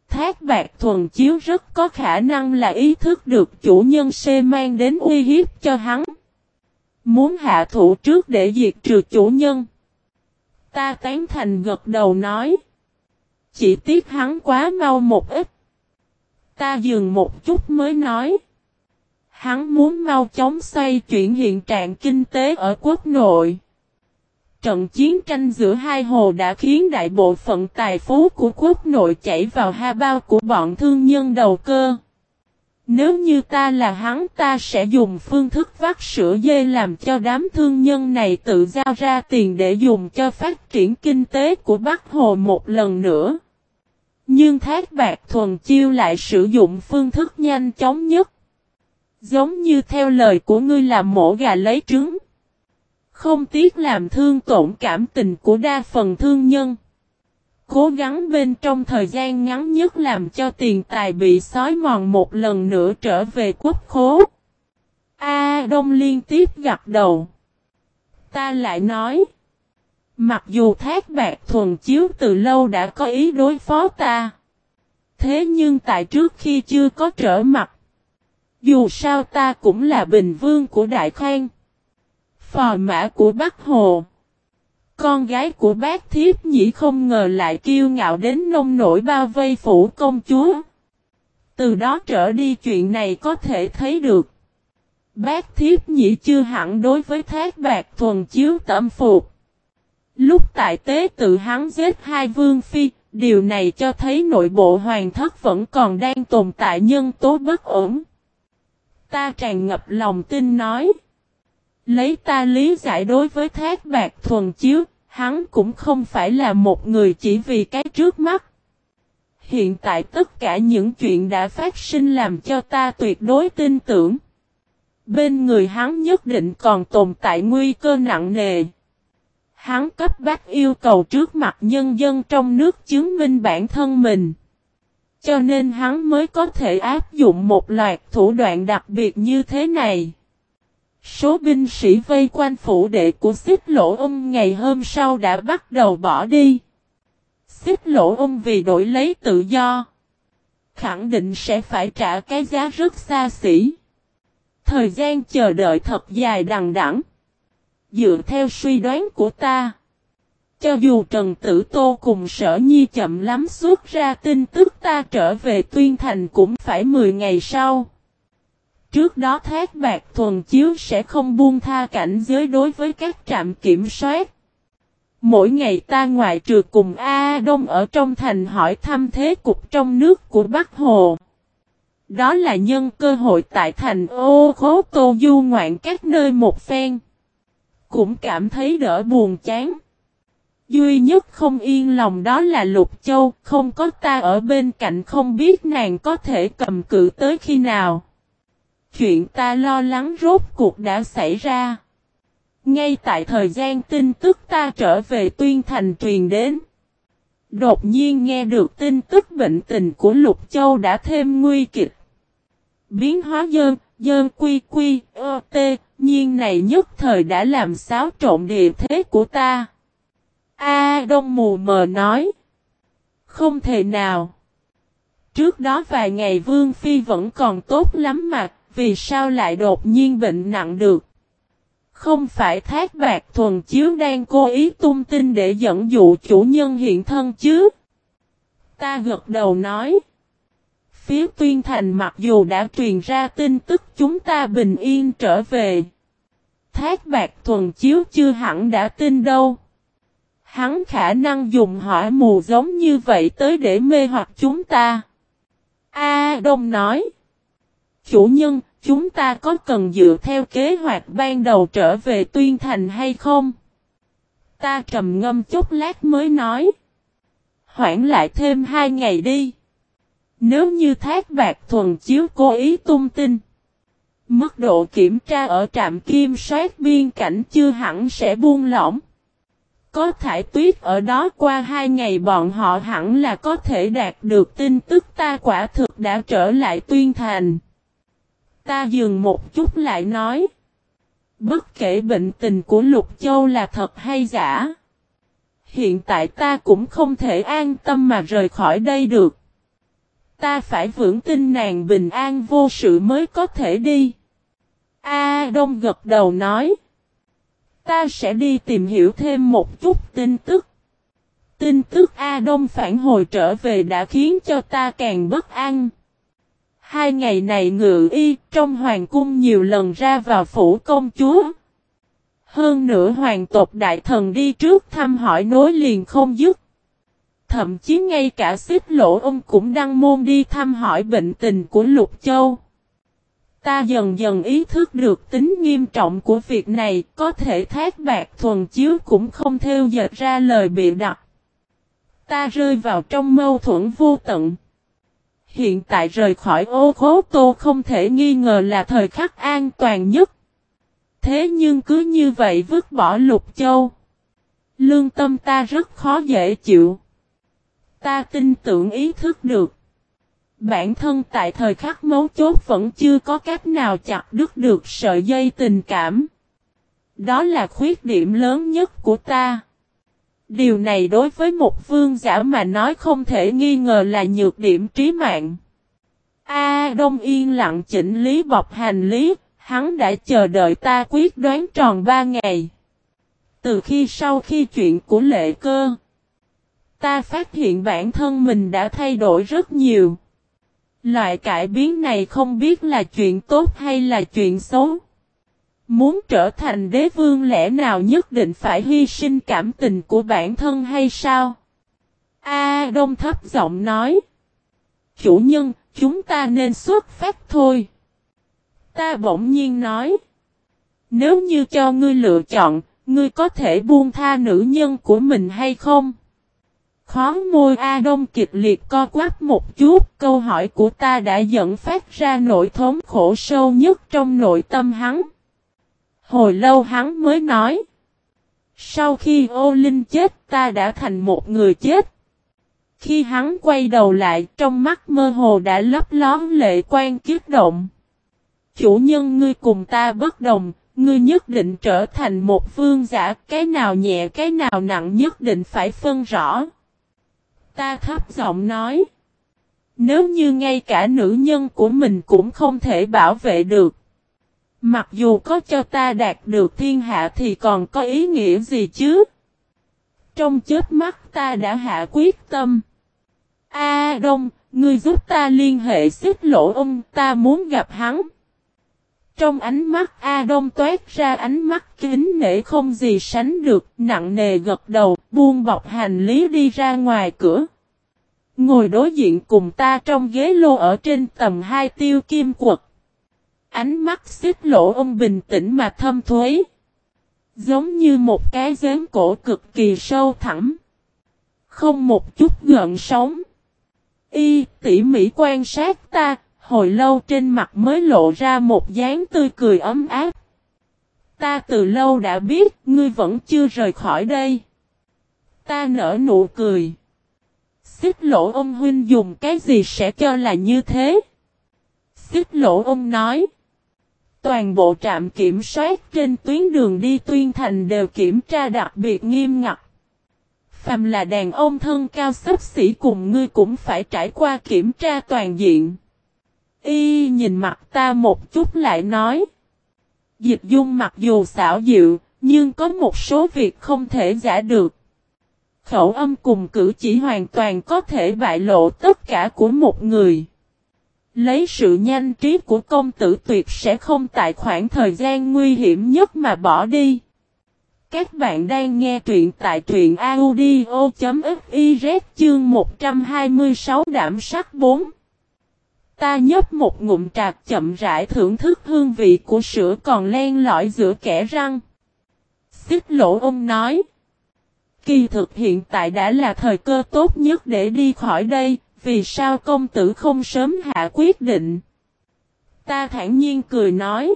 Thác bạc thuần chiếu rất có khả năng là ý thức được chủ nhân xê mang đến uy hiếp cho hắn. Muốn hạ thủ trước để diệt trừ chủ nhân. Ta tán thành gật đầu nói. Chỉ tiếc hắn quá mau một ít. Ta dừng một chút mới nói. Hắn muốn mau chóng xoay chuyển hiện trạng kinh tế ở quốc nội. Trận chiến tranh giữa hai hồ đã khiến đại bộ phận tài phú của quốc nội chảy vào ha bao của bọn thương nhân đầu cơ. Nếu như ta là hắn, ta sẽ dùng phương thức vắt sữa dê làm cho đám thương nhân này tự giao ra tiền để dùng cho phát triển kinh tế của Bắc Hồ một lần nữa. Nhưng Thác Bạc Thuần Chiêu lại sử dụng phương thức nhanh chóng nhất. Giống như theo lời của ngươi làm mổ gà lấy trứng. Không tiếc làm thương tổn cảm tình của đa phần thương nhân. Cố gắng bên trong thời gian ngắn nhất làm cho tiền tài bị sói mòn một lần nữa trở về quốc khố. A Đông liên tiếp gật đầu. Ta lại nói. Mặc dù thác bạc thuần chiếu từ lâu đã có ý đối phó ta. Thế nhưng tại trước khi chưa có trở mặt. Dù sao ta cũng là bình vương của Đại Khang. Phò mã của Bắc Hồ. Con gái của bác thiếp nhĩ không ngờ lại kiêu ngạo đến nông nổi bao vây phủ công chúa. Từ đó trở đi chuyện này có thể thấy được. Bác thiếp nhĩ chưa hẳn đối với thác bạc thuần chiếu tâm phục. Lúc tại tế tự hắn giết hai vương phi, điều này cho thấy nội bộ hoàng thất vẫn còn đang tồn tại nhân tố bất ổn. Ta tràn ngập lòng tin nói. Lấy ta lý giải đối với thác bạc thuần chiếu, hắn cũng không phải là một người chỉ vì cái trước mắt. Hiện tại tất cả những chuyện đã phát sinh làm cho ta tuyệt đối tin tưởng. Bên người hắn nhất định còn tồn tại nguy cơ nặng nề. Hắn cấp bách yêu cầu trước mặt nhân dân trong nước chứng minh bản thân mình. Cho nên hắn mới có thể áp dụng một loạt thủ đoạn đặc biệt như thế này. Số binh sĩ vây quanh phủ đệ của xích lỗ ông ngày hôm sau đã bắt đầu bỏ đi. Xích lỗ ông vì đổi lấy tự do. Khẳng định sẽ phải trả cái giá rất xa xỉ. Thời gian chờ đợi thật dài đằng đẵng. Dựa theo suy đoán của ta. Cho dù Trần Tử Tô cùng sở nhi chậm lắm xuất ra tin tức ta trở về tuyên thành cũng phải 10 ngày sau. Trước đó thác bạc thuần chiếu sẽ không buông tha cảnh giới đối với các trạm kiểm soát. Mỗi ngày ta ngoại trừ cùng A Đông ở trong thành hỏi thăm thế cục trong nước của Bắc Hồ. Đó là nhân cơ hội tại thành ô khố tô du ngoạn các nơi một phen. Cũng cảm thấy đỡ buồn chán. Duy nhất không yên lòng đó là Lục Châu, không có ta ở bên cạnh không biết nàng có thể cầm cự tới khi nào. Chuyện ta lo lắng rốt cuộc đã xảy ra. Ngay tại thời gian tin tức ta trở về tuyên thành truyền đến. Đột nhiên nghe được tin tức bệnh tình của Lục Châu đã thêm nguy kịch. Biến hóa dơn, dơn quy quy, ơ tê, nhiên này nhất thời đã làm xáo trộn địa thế của ta. A Đông Mù mờ nói. Không thể nào. Trước đó vài ngày Vương Phi vẫn còn tốt lắm mà, vì sao lại đột nhiên bệnh nặng được. Không phải thác bạc thuần chiếu đang cố ý tung tin để dẫn dụ chủ nhân hiện thân chứ. Ta gật đầu nói. Phía tuyên thành mặc dù đã truyền ra tin tức chúng ta bình yên trở về. Thác bạc thuần chiếu chưa hẳn đã tin đâu. Hắn khả năng dùng hỏa mù giống như vậy tới để mê hoặc chúng ta. A Đông nói. Chủ nhân, chúng ta có cần dựa theo kế hoạch ban đầu trở về tuyên thành hay không? Ta trầm ngâm chút lát mới nói. Hoãn lại thêm hai ngày đi. Nếu như thác bạc thuần chiếu cố ý tung tin. Mức độ kiểm tra ở trạm kim soát biên cảnh chưa hẳn sẽ buông lỏng. Có thải tuyết ở đó qua hai ngày bọn họ hẳn là có thể đạt được tin tức ta quả thực đã trở lại tuyên thành. Ta dừng một chút lại nói. Bất kể bệnh tình của Lục Châu là thật hay giả. Hiện tại ta cũng không thể an tâm mà rời khỏi đây được. Ta phải vững tin nàng bình an vô sự mới có thể đi. A Đông gật đầu nói. Ta sẽ đi tìm hiểu thêm một chút tin tức. Tin tức A Đông phản hồi trở về đã khiến cho ta càng bất an. Hai ngày này ngự y trong hoàng cung nhiều lần ra vào phủ công chúa. Hơn nữa hoàng tộc đại thần đi trước thăm hỏi nối liền không dứt. Thậm chí ngay cả xích lỗ ông cũng đăng môn đi thăm hỏi bệnh tình của Lục Châu. Ta dần dần ý thức được tính nghiêm trọng của việc này, có thể thác bạc thuần chiếu cũng không theo dệt ra lời bị đặt. Ta rơi vào trong mâu thuẫn vô tận. Hiện tại rời khỏi ô khố tô không thể nghi ngờ là thời khắc an toàn nhất. Thế nhưng cứ như vậy vứt bỏ lục châu. Lương tâm ta rất khó dễ chịu. Ta tin tưởng ý thức được. Bản thân tại thời khắc mấu chốt vẫn chưa có cách nào chặt đứt được sợi dây tình cảm. Đó là khuyết điểm lớn nhất của ta. Điều này đối với một vương giả mà nói không thể nghi ngờ là nhược điểm trí mạng. A Đông yên lặng chỉnh lý bọc hành lý, hắn đã chờ đợi ta quyết đoán tròn ba ngày. Từ khi sau khi chuyện của lệ cơ, ta phát hiện bản thân mình đã thay đổi rất nhiều. Loại cải biến này không biết là chuyện tốt hay là chuyện xấu. Muốn trở thành đế vương lẽ nào nhất định phải hy sinh cảm tình của bản thân hay sao? A Đông thấp giọng nói. Chủ nhân, chúng ta nên xuất phát thôi. Ta bỗng nhiên nói. Nếu như cho ngươi lựa chọn, ngươi có thể buông tha nữ nhân của mình hay không? Khó môi A Đông kịch liệt co quắp một chút, câu hỏi của ta đã dẫn phát ra nỗi thống khổ sâu nhất trong nội tâm hắn. Hồi lâu hắn mới nói. Sau khi ô linh chết ta đã thành một người chết. Khi hắn quay đầu lại trong mắt mơ hồ đã lấp lón lệ quan kiết động. Chủ nhân ngươi cùng ta bất đồng, ngươi nhất định trở thành một vương giả, cái nào nhẹ cái nào nặng nhất định phải phân rõ. Ta thấp giọng nói. Nếu như ngay cả nữ nhân của mình cũng không thể bảo vệ được. Mặc dù có cho ta đạt được thiên hạ thì còn có ý nghĩa gì chứ? Trong chết mắt ta đã hạ quyết tâm. A Đông, ngươi giúp ta liên hệ xích lỗ ông, ta muốn gặp hắn. Trong ánh mắt A Đông toát ra ánh mắt kính nể không gì sánh được, nặng nề gật đầu, buông bọc hành lý đi ra ngoài cửa. Ngồi đối diện cùng ta trong ghế lô ở trên tầng hai tiêu kim quật. Ánh mắt xích lỗ ông bình tĩnh mà thâm thuế. Giống như một cái giếng cổ cực kỳ sâu thẳm. Không một chút gợn sóng. Y tỉ mỉ quan sát ta, hồi lâu trên mặt mới lộ ra một dáng tươi cười ấm áp. Ta từ lâu đã biết ngươi vẫn chưa rời khỏi đây. Ta nở nụ cười. Xích lỗ ông huynh dùng cái gì sẽ cho là như thế? Xích lỗ ông nói. Toàn bộ trạm kiểm soát trên tuyến đường đi tuyên thành đều kiểm tra đặc biệt nghiêm ngặt. Phàm là đàn ông thân cao sấp xỉ cùng ngươi cũng phải trải qua kiểm tra toàn diện. Y nhìn mặt ta một chút lại nói. Dịch dung mặc dù xảo dịu, nhưng có một số việc không thể giả được. Khẩu âm cùng cử chỉ hoàn toàn có thể bại lộ tất cả của một người. Lấy sự nhanh trí của công tử tuyệt sẽ không tại khoảng thời gian nguy hiểm nhất mà bỏ đi. Các bạn đang nghe truyện tại truyện audio.fiz chương 126 đảm sắc 4. Ta nhấp một ngụm trạc chậm rãi thưởng thức hương vị của sữa còn len lỏi giữa kẻ răng. Xích lỗ ông nói. Kỳ thực hiện tại đã là thời cơ tốt nhất để đi khỏi đây, vì sao công tử không sớm hạ quyết định? Ta thản nhiên cười nói.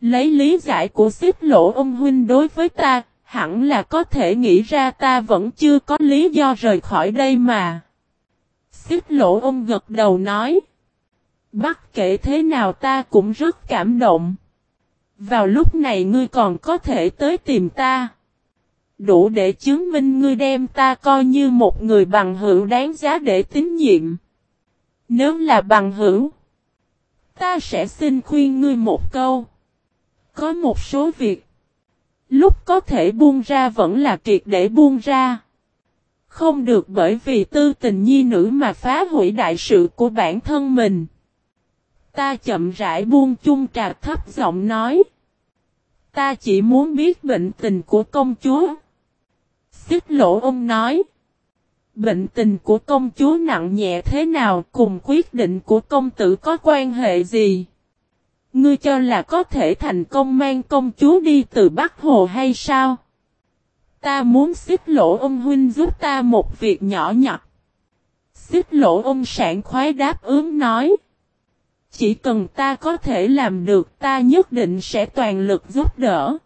Lấy lý giải của xích lỗ ông huynh đối với ta, hẳn là có thể nghĩ ra ta vẫn chưa có lý do rời khỏi đây mà. Xích lỗ ông gật đầu nói. Bất kể thế nào ta cũng rất cảm động. Vào lúc này ngươi còn có thể tới tìm ta. Đủ để chứng minh ngươi đem ta coi như một người bằng hữu đáng giá để tín nhiệm. Nếu là bằng hữu, ta sẽ xin khuyên ngươi một câu. Có một số việc, lúc có thể buông ra vẫn là triệt để buông ra. Không được bởi vì tư tình nhi nữ mà phá hủy đại sự của bản thân mình. Ta chậm rãi buông chung trà thấp giọng nói. Ta chỉ muốn biết bệnh tình của công chúa. Xích lỗ ông nói. Bệnh tình của công chúa nặng nhẹ thế nào cùng quyết định của công tử có quan hệ gì? Ngươi cho là có thể thành công mang công chúa đi từ Bắc Hồ hay sao? Ta muốn xích lỗ ông huynh giúp ta một việc nhỏ nhặt. Xích lỗ ông sản khoái đáp ứng nói. Chỉ cần ta có thể làm được, ta nhất định sẽ toàn lực giúp đỡ.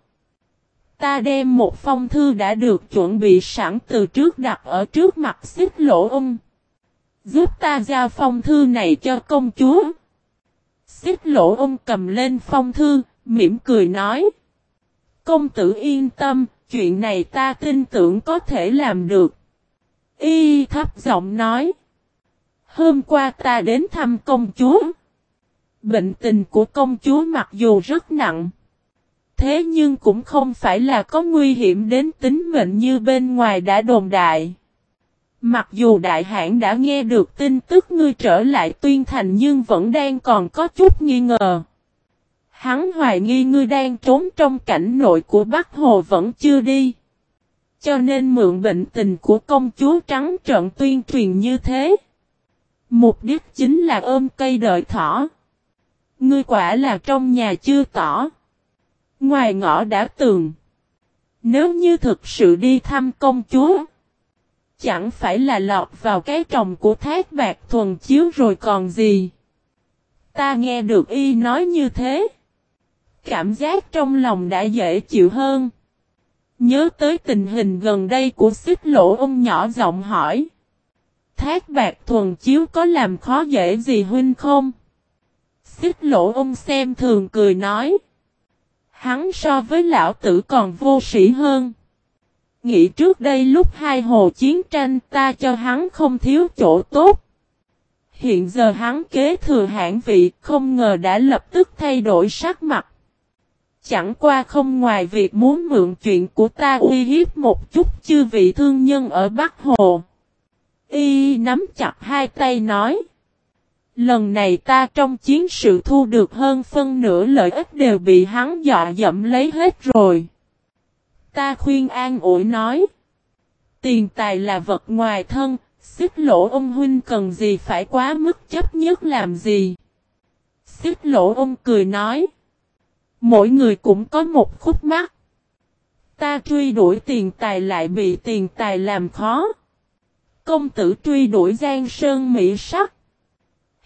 Ta đem một phong thư đã được chuẩn bị sẵn từ trước đặt ở trước mặt xích lỗ Ung. Giúp ta giao phong thư này cho công chúa. Xích lỗ Ung cầm lên phong thư, mỉm cười nói. Công tử yên tâm, chuyện này ta tin tưởng có thể làm được. Y thấp giọng nói. Hôm qua ta đến thăm công chúa. Bệnh tình của công chúa mặc dù rất nặng. Thế nhưng cũng không phải là có nguy hiểm đến tính mệnh như bên ngoài đã đồn đại. Mặc dù đại hãn đã nghe được tin tức ngươi trở lại tuyên thành nhưng vẫn đang còn có chút nghi ngờ. Hắn hoài nghi ngươi đang trốn trong cảnh nội của Bắc Hồ vẫn chưa đi. Cho nên mượn bệnh tình của công chúa trắng trợn tuyên truyền như thế. Mục đích chính là ôm cây đợi thỏ. Ngươi quả là trong nhà chưa tỏ. Ngoài ngõ đã tường. Nếu như thực sự đi thăm công chúa. chẳng phải là lọt vào cái trồng của thác bạc thuần chiếu rồi còn gì. Ta nghe được y nói như thế. Cảm giác trong lòng đã dễ chịu hơn. Nhớ tới tình hình gần đây của xích lỗ ông nhỏ giọng hỏi. Thác bạc thuần chiếu có làm khó dễ gì huynh không? Xích lỗ ông xem thường cười nói. Hắn so với lão tử còn vô sĩ hơn. Nghĩ trước đây lúc hai hồ chiến tranh ta cho hắn không thiếu chỗ tốt. Hiện giờ hắn kế thừa hãng vị không ngờ đã lập tức thay đổi sắc mặt. Chẳng qua không ngoài việc muốn mượn chuyện của ta uy hiếp một chút chư vị thương nhân ở Bắc Hồ. Y nắm chặt hai tay nói. Lần này ta trong chiến sự thu được hơn phân nửa lợi ích đều bị hắn dọa dẫm lấy hết rồi. Ta khuyên an ủi nói. Tiền tài là vật ngoài thân, xích lỗ ông huynh cần gì phải quá mức chấp nhất làm gì. Xích lỗ ông cười nói. Mỗi người cũng có một khúc mắt. Ta truy đuổi tiền tài lại bị tiền tài làm khó. Công tử truy đuổi Giang Sơn Mỹ sắc.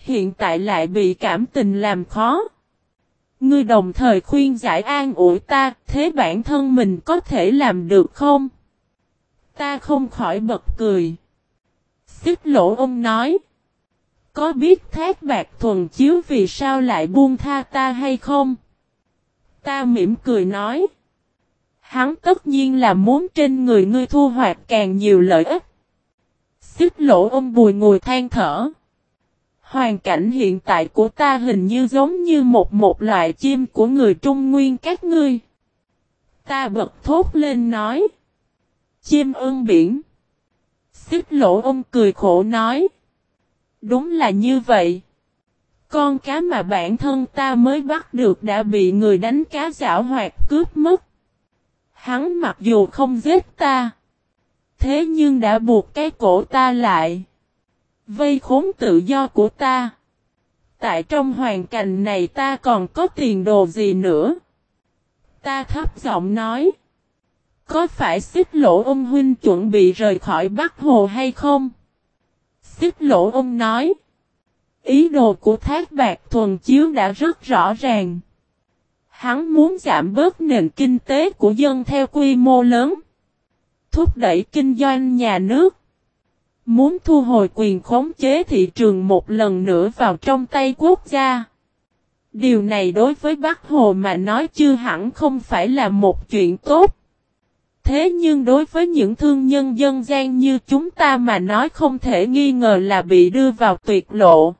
Hiện tại lại bị cảm tình làm khó. Ngươi đồng thời khuyên giải an ủi ta, thế bản thân mình có thể làm được không? Ta không khỏi bật cười. Xích lỗ ông nói. Có biết thác bạc thuần chiếu vì sao lại buông tha ta hay không? Ta mỉm cười nói. Hắn tất nhiên là muốn trên người ngươi thu hoạch càng nhiều lợi ích. Xích lỗ ông bùi ngồi than thở. Hoàn cảnh hiện tại của ta hình như giống như một một loại chim của người Trung Nguyên các ngươi. Ta bật thốt lên nói. Chim ưng biển. Xích lỗ ông cười khổ nói. Đúng là như vậy. Con cá mà bản thân ta mới bắt được đã bị người đánh cá giả hoạt cướp mất. Hắn mặc dù không giết ta. Thế nhưng đã buộc cái cổ ta lại. Vây khốn tự do của ta. Tại trong hoàn cảnh này ta còn có tiền đồ gì nữa? Ta thấp giọng nói. Có phải xích lỗ ông huynh chuẩn bị rời khỏi Bắc Hồ hay không? Xích lỗ ông nói. Ý đồ của thác bạc thuần chiếu đã rất rõ ràng. Hắn muốn giảm bớt nền kinh tế của dân theo quy mô lớn. Thúc đẩy kinh doanh nhà nước. Muốn thu hồi quyền khống chế thị trường một lần nữa vào trong tay quốc gia. Điều này đối với Bắc Hồ mà nói chưa hẳn không phải là một chuyện tốt. Thế nhưng đối với những thương nhân dân gian như chúng ta mà nói không thể nghi ngờ là bị đưa vào tuyệt lộ.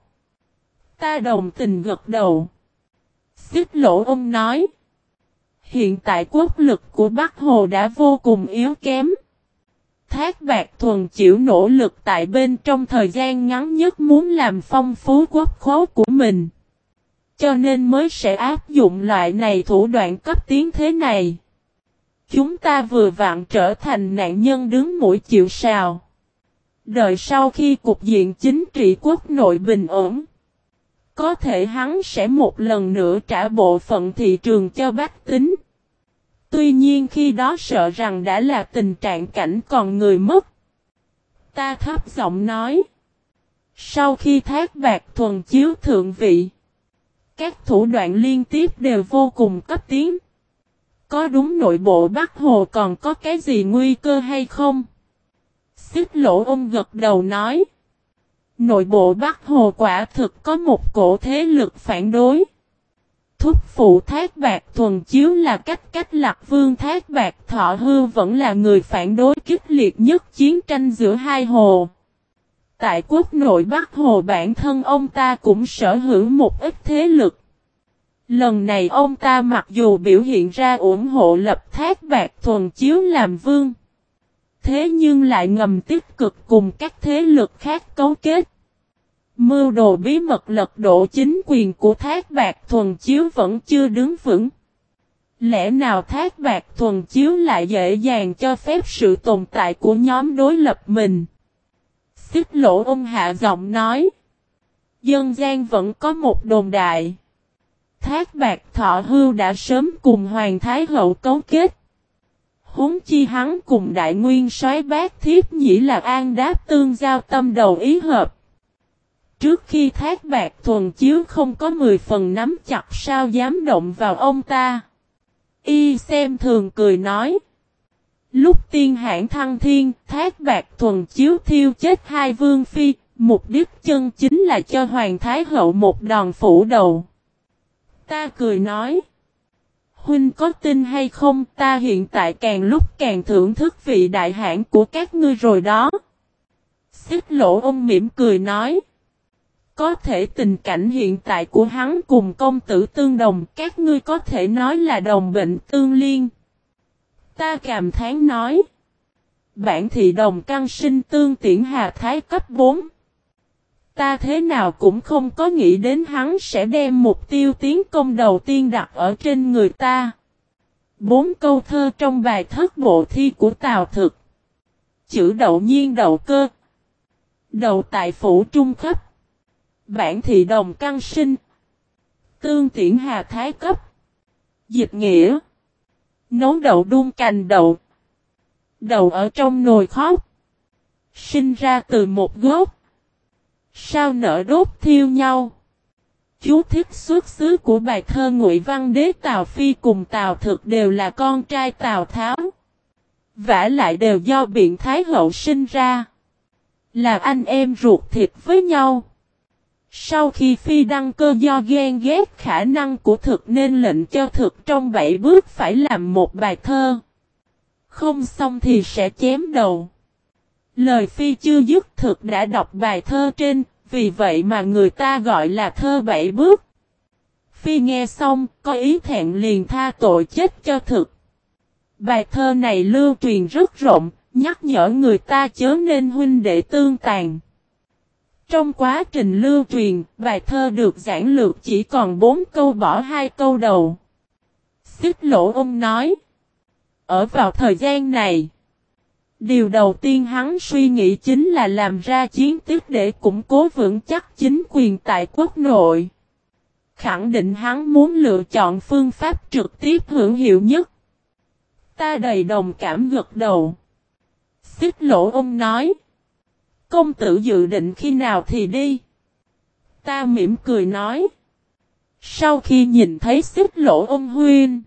Ta đồng tình gật đầu. Xích lỗ ông nói. Hiện tại quốc lực của Bắc Hồ đã vô cùng yếu kém. Thác bạc thuần chịu nỗ lực tại bên trong thời gian ngắn nhất muốn làm phong phú quốc khố của mình. Cho nên mới sẽ áp dụng loại này thủ đoạn cấp tiến thế này. Chúng ta vừa vặn trở thành nạn nhân đứng mũi chịu sào. Đợi sau khi cục diện chính trị quốc nội bình ổn. Có thể hắn sẽ một lần nữa trả bộ phận thị trường cho bách tính. Tuy nhiên khi đó sợ rằng đã là tình trạng cảnh còn người mất. Ta thấp giọng nói. Sau khi thác bạc thuần chiếu thượng vị. Các thủ đoạn liên tiếp đều vô cùng cấp tiến. Có đúng nội bộ Bắc Hồ còn có cái gì nguy cơ hay không? Xích lỗ ông gật đầu nói. Nội bộ Bắc Hồ quả thực có một cổ thế lực phản đối. Thúc phụ Thác Bạc Thuần Chiếu là cách cách lạc vương Thác Bạc Thọ Hư vẫn là người phản đối kích liệt nhất chiến tranh giữa hai hồ. Tại quốc nội Bắc Hồ bản thân ông ta cũng sở hữu một ít thế lực. Lần này ông ta mặc dù biểu hiện ra ủng hộ lập Thác Bạc Thuần Chiếu làm vương. Thế nhưng lại ngầm tích cực cùng các thế lực khác cấu kết. Mưu đồ bí mật lật đổ chính quyền của Thác Bạc Thuần Chiếu vẫn chưa đứng vững. Lẽ nào Thác Bạc Thuần Chiếu lại dễ dàng cho phép sự tồn tại của nhóm đối lập mình? Xích lỗ ông hạ giọng nói. Dân gian vẫn có một đồn đại. Thác Bạc Thọ Hưu đã sớm cùng Hoàng Thái Hậu cấu kết. Húng chi hắn cùng đại nguyên soái bác thiếp nhĩ là an đáp tương giao tâm đầu ý hợp. Trước khi thác bạc thuần chiếu không có 10 phần nắm chặt sao dám động vào ông ta. Y xem thường cười nói. Lúc tiên hãng thăng thiên, thác bạc thuần chiếu thiêu chết hai vương phi, mục đích chân chính là cho Hoàng Thái Hậu một đòn phủ đầu. Ta cười nói. Huynh có tin hay không ta hiện tại càng lúc càng thưởng thức vị đại hãng của các ngươi rồi đó. Xích lỗ ông mỉm cười nói. Có thể tình cảnh hiện tại của hắn cùng công tử tương đồng, các ngươi có thể nói là đồng bệnh tương liên. Ta cảm thán nói. Bản thị đồng căn sinh tương tiễn hà thái cấp 4. Ta thế nào cũng không có nghĩ đến hắn sẽ đem mục tiêu tiến công đầu tiên đặt ở trên người ta. Bốn câu thơ trong bài thất bộ thi của Tào Thực. Chữ đậu nhiên đậu cơ. Đầu tại phủ trung cấp. Bản thị đồng căn sinh. Tương tiễn hà thái cấp. Dịch nghĩa. Nấu đậu đun cành đậu. Đậu ở trong nồi khóc. Sinh ra từ một gốc. Sao nở đốt thiêu nhau. Chú thích xuất xứ của bài thơ Ngụy Văn Đế Tào Phi cùng Tào Thực đều là con trai Tào Tháo. vả lại đều do biện Thái Hậu sinh ra. Là anh em ruột thịt với nhau. Sau khi Phi đăng cơ do ghen ghét khả năng của thực nên lệnh cho thực trong bảy bước phải làm một bài thơ. Không xong thì sẽ chém đầu. Lời Phi chưa dứt thực đã đọc bài thơ trên, vì vậy mà người ta gọi là thơ bảy bước. Phi nghe xong, có ý thẹn liền tha tội chết cho thực. Bài thơ này lưu truyền rất rộng, nhắc nhở người ta chớ nên huynh đệ tương tàn. Trong quá trình lưu truyền, bài thơ được giảng lược chỉ còn bốn câu bỏ hai câu đầu. Xích lỗ ông nói. Ở vào thời gian này, điều đầu tiên hắn suy nghĩ chính là làm ra chiến tiếp để củng cố vững chắc chính quyền tại quốc nội. Khẳng định hắn muốn lựa chọn phương pháp trực tiếp hưởng hiệu nhất. Ta đầy đồng cảm gật đầu. Xích lỗ ông nói. Công tử dự định khi nào thì đi. Ta mỉm cười nói. Sau khi nhìn thấy xích lỗ ông huyên.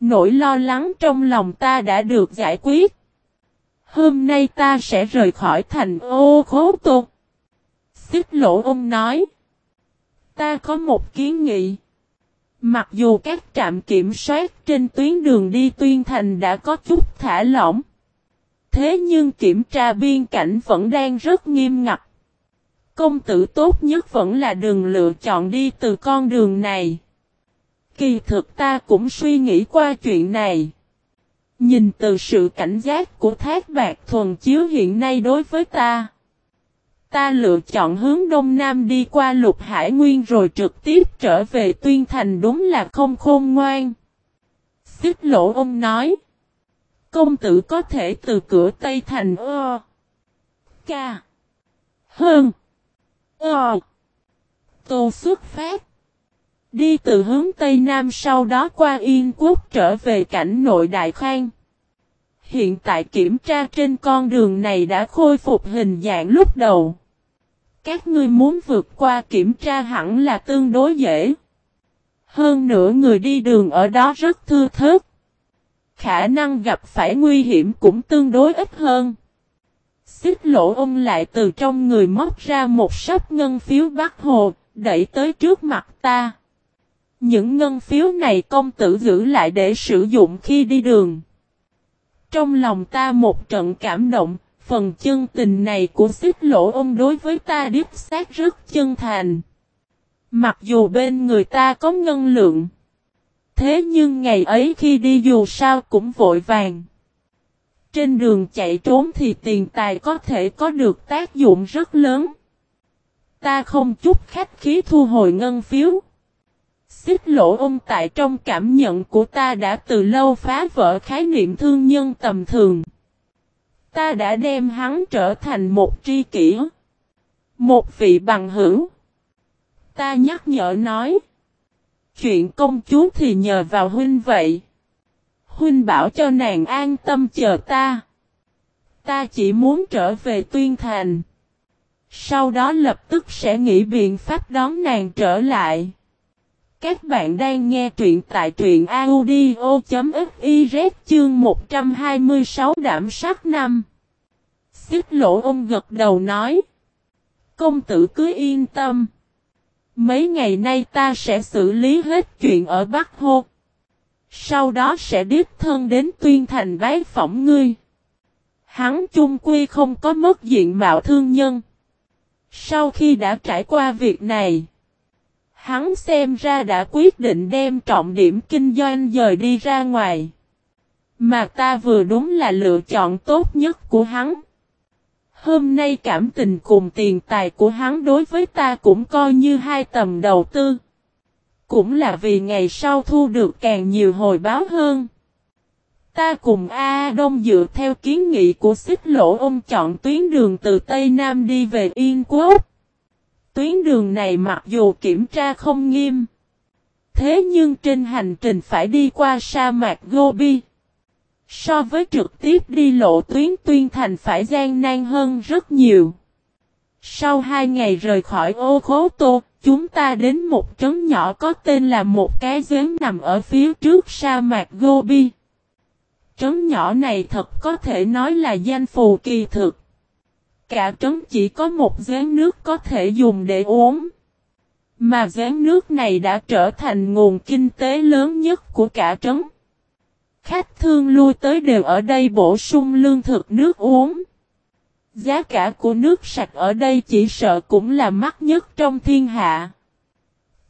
Nỗi lo lắng trong lòng ta đã được giải quyết. Hôm nay ta sẽ rời khỏi thành ô khố tục. Xích lỗ ông nói. Ta có một kiến nghị. Mặc dù các trạm kiểm soát trên tuyến đường đi tuyên thành đã có chút thả lỏng. Thế nhưng kiểm tra biên cảnh vẫn đang rất nghiêm ngặt. Công tử tốt nhất vẫn là đường lựa chọn đi từ con đường này. Kỳ thực ta cũng suy nghĩ qua chuyện này. Nhìn từ sự cảnh giác của thác bạc thuần chiếu hiện nay đối với ta. Ta lựa chọn hướng đông nam đi qua lục hải nguyên rồi trực tiếp trở về tuyên thành đúng là không khôn ngoan. Xích lỗ ông nói. Công tử có thể từ cửa Tây Thành ơ. Ca. Hơn. Ờ. Tô xuất phát. Đi từ hướng Tây Nam sau đó qua Yên Quốc trở về cảnh nội Đại Khang. Hiện tại kiểm tra trên con đường này đã khôi phục hình dạng lúc đầu. Các ngươi muốn vượt qua kiểm tra hẳn là tương đối dễ. Hơn nữa người đi đường ở đó rất thưa thớt khả năng gặp phải nguy hiểm cũng tương đối ít hơn. Xích lỗ ông lại từ trong người móc ra một sắp ngân phiếu bắt hồ, đẩy tới trước mặt ta. Những ngân phiếu này công tử giữ lại để sử dụng khi đi đường. Trong lòng ta một trận cảm động, phần chân tình này của xích lỗ ông đối với ta điếp xác rất chân thành. Mặc dù bên người ta có ngân lượng. Thế nhưng ngày ấy khi đi dù sao cũng vội vàng. Trên đường chạy trốn thì tiền tài có thể có được tác dụng rất lớn. Ta không chút khách khí thu hồi ngân phiếu. Xích lỗ ông tại trong cảm nhận của ta đã từ lâu phá vỡ khái niệm thương nhân tầm thường. Ta đã đem hắn trở thành một tri kỷ. Một vị bằng hữu. Ta nhắc nhở nói. Chuyện công chúa thì nhờ vào huynh vậy. Huynh bảo cho nàng an tâm chờ ta. Ta chỉ muốn trở về tuyên thành. Sau đó lập tức sẽ nghĩ biện pháp đón nàng trở lại. Các bạn đang nghe truyện tại truyện audio.fiz chương 126 đảm sắc năm. Xích lỗ ông gật đầu nói. Công tử cứ yên tâm. Mấy ngày nay ta sẽ xử lý hết chuyện ở Bắc Hô. Sau đó sẽ đích thân đến tuyên thành bái phỏng ngươi. Hắn chung quy không có mất diện mạo thương nhân. Sau khi đã trải qua việc này, hắn xem ra đã quyết định đem trọng điểm kinh doanh dời đi ra ngoài. Mà ta vừa đúng là lựa chọn tốt nhất của hắn. Hôm nay cảm tình cùng tiền tài của hắn đối với ta cũng coi như hai tầm đầu tư. Cũng là vì ngày sau thu được càng nhiều hồi báo hơn. Ta cùng A Đông dựa theo kiến nghị của xích lỗ ông chọn tuyến đường từ Tây Nam đi về Yên Quốc. Tuyến đường này mặc dù kiểm tra không nghiêm. Thế nhưng trên hành trình phải đi qua sa mạc Gobi. So với trực tiếp đi lộ tuyến tuyên thành phải gian nan hơn rất nhiều. Sau hai ngày rời khỏi ô khố tô, chúng ta đến một trấn nhỏ có tên là một cái giếng nằm ở phía trước sa mạc Gobi. Trấn nhỏ này thật có thể nói là danh phù kỳ thực. Cả trấn chỉ có một giếng nước có thể dùng để uống. Mà giếng nước này đã trở thành nguồn kinh tế lớn nhất của cả trấn. Khách thương lui tới đều ở đây bổ sung lương thực, nước uống. Giá cả của nước sạch ở đây chỉ sợ cũng là mắc nhất trong thiên hạ.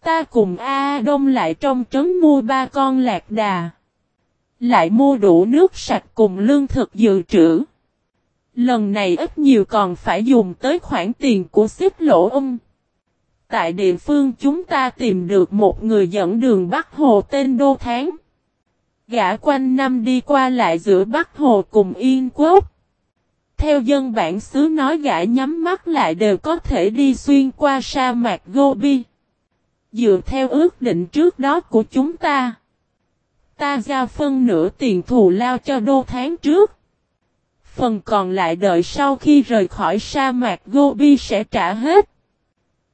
Ta cùng A Đông lại trong trấn mua ba con lạc đà. Lại mua đủ nước sạch cùng lương thực dự trữ. Lần này ít nhiều còn phải dùng tới khoản tiền của xếp lỗ ông. Tại địa phương chúng ta tìm được một người dẫn đường Bắc Hồ tên Đô Tháng. Gã quanh năm đi qua lại giữa Bắc Hồ cùng Yên Quốc. Theo dân bản xứ nói gã nhắm mắt lại đều có thể đi xuyên qua sa mạc Gobi. Dựa theo ước định trước đó của chúng ta. Ta giao phân nửa tiền thù lao cho đô tháng trước. Phần còn lại đợi sau khi rời khỏi sa mạc Gobi sẽ trả hết.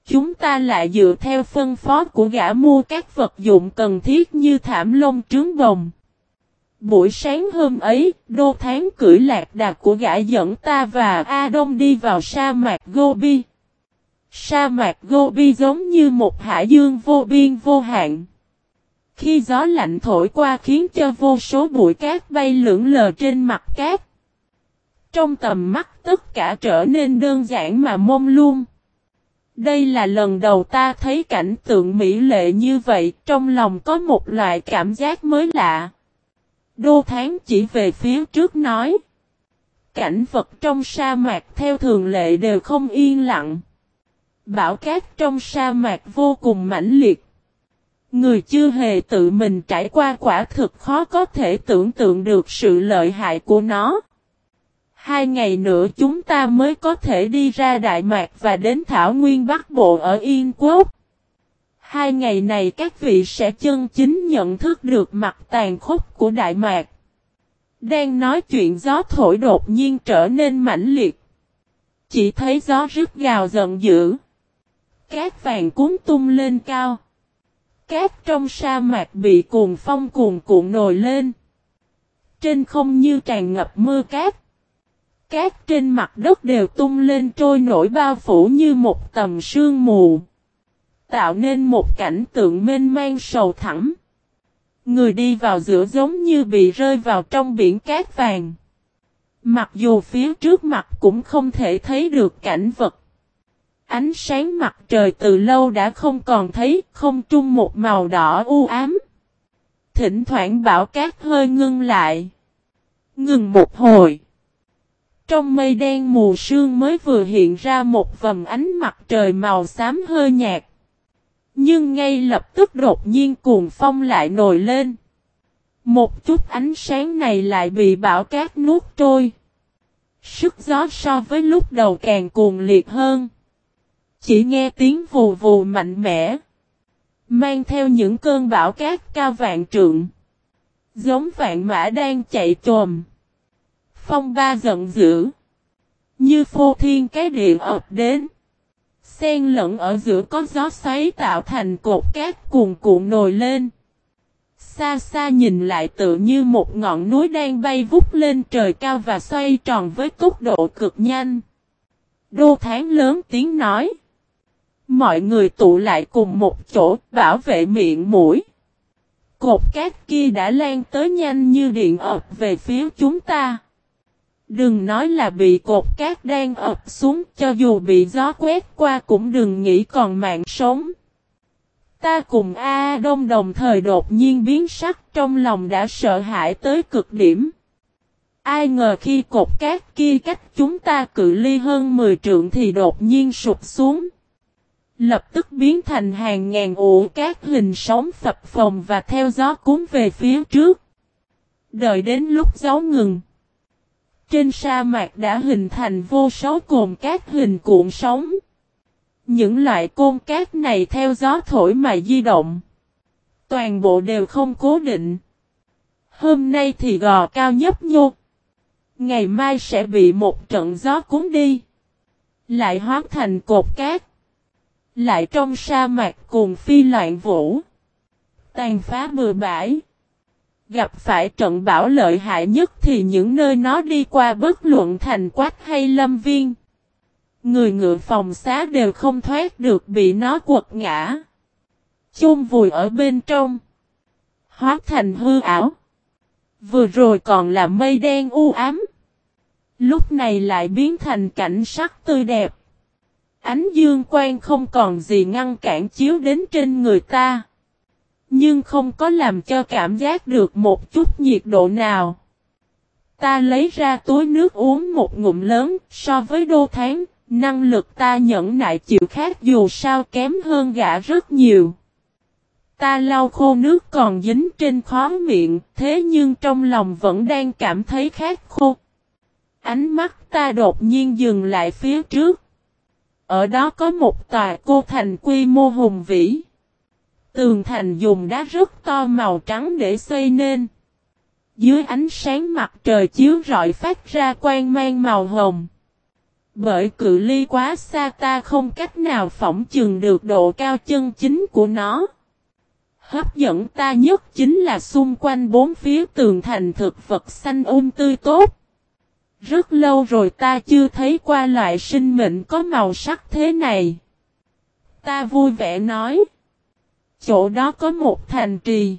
Chúng ta lại dựa theo phân phó của gã mua các vật dụng cần thiết như thảm lông trướng bồng. Buổi sáng hôm ấy, đô tháng cưỡi lạc đà của gã dẫn ta và A Đông đi vào sa mạc Gobi. Sa mạc Gobi giống như một hải dương vô biên vô hạn. Khi gió lạnh thổi qua khiến cho vô số bụi cát bay lưỡng lờ trên mặt cát. Trong tầm mắt tất cả trở nên đơn giản mà mông luôn. Đây là lần đầu ta thấy cảnh tượng mỹ lệ như vậy, trong lòng có một loại cảm giác mới lạ. Đô Tháng chỉ về phía trước nói. Cảnh vật trong sa mạc theo thường lệ đều không yên lặng. Bão cát trong sa mạc vô cùng mãnh liệt. Người chưa hề tự mình trải qua quả thực khó có thể tưởng tượng được sự lợi hại của nó. Hai ngày nữa chúng ta mới có thể đi ra Đại Mạc và đến Thảo Nguyên Bắc Bộ ở Yên Quốc. Hai ngày này các vị sẽ chân chính nhận thức được mặt tàn khốc của Đại Mạc. Đang nói chuyện gió thổi đột nhiên trở nên mãnh liệt. Chỉ thấy gió rứt gào giận dữ. Cát vàng cuốn tung lên cao. Cát trong sa mạc bị cuồng phong cuồng cuộn nổi lên. Trên không như tràn ngập mưa cát. Cát trên mặt đất đều tung lên trôi nổi bao phủ như một tầm sương mù tạo nên một cảnh tượng mênh mang sầu thẳm. Người đi vào giữa giống như bị rơi vào trong biển cát vàng. Mặc dù phía trước mặt cũng không thể thấy được cảnh vật. Ánh sáng mặt trời từ lâu đã không còn thấy, không trung một màu đỏ u ám. Thỉnh thoảng bão cát hơi ngưng lại. Ngừng một hồi. Trong mây đen mù sương mới vừa hiện ra một vầng ánh mặt trời màu xám hơi nhạt. Nhưng ngay lập tức đột nhiên cuồng phong lại nổi lên. Một chút ánh sáng này lại bị bão cát nuốt trôi. Sức gió so với lúc đầu càng cuồng liệt hơn. Chỉ nghe tiếng vù vù mạnh mẽ. Mang theo những cơn bão cát cao vạn trượng. Giống vạn mã đang chạy trồm. Phong ba giận dữ. Như phô thiên cái điện ập đến. Xen lẫn ở giữa có gió xoáy tạo thành cột cát cuồn cuộn nổi lên. Xa xa nhìn lại tự như một ngọn núi đang bay vút lên trời cao và xoay tròn với tốc độ cực nhanh. Đô tháng lớn tiếng nói. Mọi người tụ lại cùng một chỗ, bảo vệ miệng mũi. Cột cát kia đã lan tới nhanh như điện ập về phía chúng ta. Đừng nói là bị cột cát đang ập xuống, cho dù bị gió quét qua cũng đừng nghĩ còn mạng sống. Ta cùng A Đông đồng thời đột nhiên biến sắc, trong lòng đã sợ hãi tới cực điểm. Ai ngờ khi cột cát kia cách chúng ta cự ly hơn 10 trượng thì đột nhiên sụp xuống. Lập tức biến thành hàng ngàn ụ cát hình sóng phập phồng và theo gió cuốn về phía trước. Đợi đến lúc gió ngừng. Trên sa mạc đã hình thành vô số cồn cát hình cuộn sóng. Những loại côn cát này theo gió thổi mà di động. Toàn bộ đều không cố định. Hôm nay thì gò cao nhấp nhô. Ngày mai sẽ bị một trận gió cuốn đi. Lại hóa thành cột cát. Lại trong sa mạc cùng phi loạn vũ. Tàn phá bừa bãi. Gặp phải trận bão lợi hại nhất thì những nơi nó đi qua bất luận thành quách hay lâm viên. Người ngựa phòng xá đều không thoát được bị nó quật ngã. Chôn vùi ở bên trong. Hóa thành hư ảo. Vừa rồi còn là mây đen u ám. Lúc này lại biến thành cảnh sắc tươi đẹp. Ánh dương quang không còn gì ngăn cản chiếu đến trên người ta. Nhưng không có làm cho cảm giác được một chút nhiệt độ nào. Ta lấy ra túi nước uống một ngụm lớn so với đô tháng, năng lực ta nhẫn nại chịu khác dù sao kém hơn gã rất nhiều. Ta lau khô nước còn dính trên khó miệng, thế nhưng trong lòng vẫn đang cảm thấy khát khô. Ánh mắt ta đột nhiên dừng lại phía trước. Ở đó có một tòa cô thành quy mô hùng vĩ. Tường thành dùng đá rất to màu trắng để xây nên. Dưới ánh sáng mặt trời chiếu rọi phát ra quang mang màu hồng. Bởi cự ly quá xa ta không cách nào phỏng chừng được độ cao chân chính của nó. Hấp dẫn ta nhất chính là xung quanh bốn phía tường thành thực vật xanh um tươi tốt. Rất lâu rồi ta chưa thấy qua loại sinh mệnh có màu sắc thế này. Ta vui vẻ nói. Chỗ đó có một thành trì.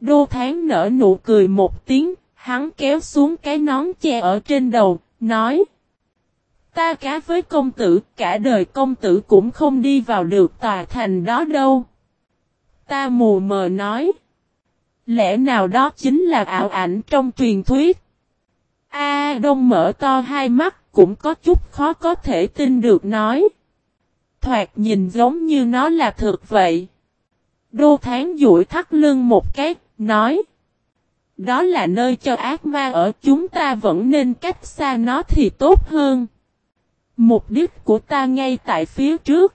Đô tháng nở nụ cười một tiếng, hắn kéo xuống cái nón che ở trên đầu, nói. Ta cá với công tử, cả đời công tử cũng không đi vào được tòa thành đó đâu. Ta mù mờ nói. Lẽ nào đó chính là ảo ảnh trong truyền thuyết. A Đông mở to hai mắt cũng có chút khó có thể tin được nói. Thoạt nhìn giống như nó là thật vậy. Đô tháng duỗi thắt lưng một cái, nói. Đó là nơi cho ác ma ở chúng ta vẫn nên cách xa nó thì tốt hơn. Mục đích của ta ngay tại phía trước.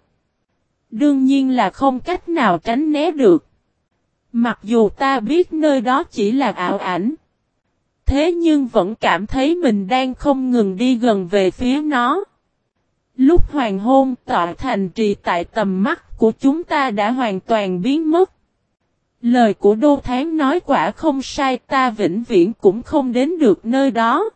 Đương nhiên là không cách nào tránh né được. Mặc dù ta biết nơi đó chỉ là ảo ảnh. Thế nhưng vẫn cảm thấy mình đang không ngừng đi gần về phía nó. Lúc hoàng hôn tọa thành trì tại tầm mắt của chúng ta đã hoàn toàn biến mất. Lời của Đô Tháng nói quả không sai ta vĩnh viễn cũng không đến được nơi đó.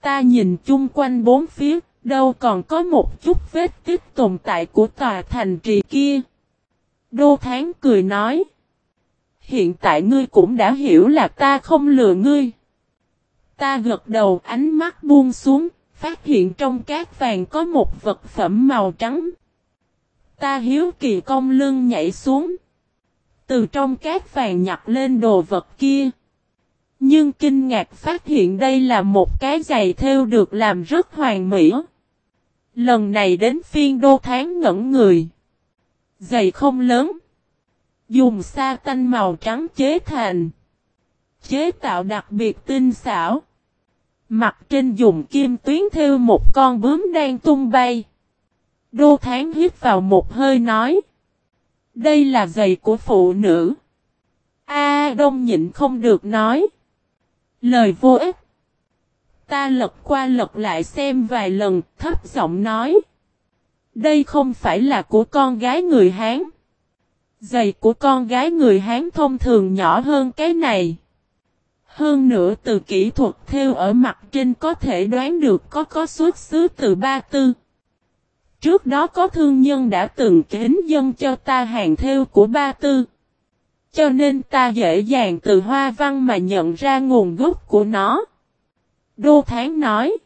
Ta nhìn chung quanh bốn phía, đâu còn có một chút vết tích tồn tại của tòa thành trì kia. Đô Tháng cười nói. Hiện tại ngươi cũng đã hiểu là ta không lừa ngươi. Ta gật đầu ánh mắt buông xuống, phát hiện trong cát vàng có một vật phẩm màu trắng. Ta hiếu kỳ công lưng nhảy xuống. Từ trong cát vàng nhặt lên đồ vật kia. Nhưng kinh ngạc phát hiện đây là một cái giày theo được làm rất hoàn mỹ. Lần này đến phiên đô tháng ngẩn người. Giày không lớn. Dùng sa tanh màu trắng chế thành. Chế tạo đặc biệt tinh xảo. Mặt trên dùng kim tuyến theo một con bướm đang tung bay. Đô tháng hít vào một hơi nói. Đây là giày của phụ nữ. A A Đông nhịn không được nói. Lời vô ích. Ta lật qua lật lại xem vài lần, thấp giọng nói. Đây không phải là của con gái người Hán. Giày của con gái người Hán thông thường nhỏ hơn cái này. Hơn nữa từ kỹ thuật theo ở mặt trên có thể đoán được có có xuất xứ từ Ba Tư. Trước đó có thương nhân đã từng kính dân cho ta hàng theo của Ba Tư. Cho nên ta dễ dàng từ hoa văn mà nhận ra nguồn gốc của nó. Đô Tháng nói.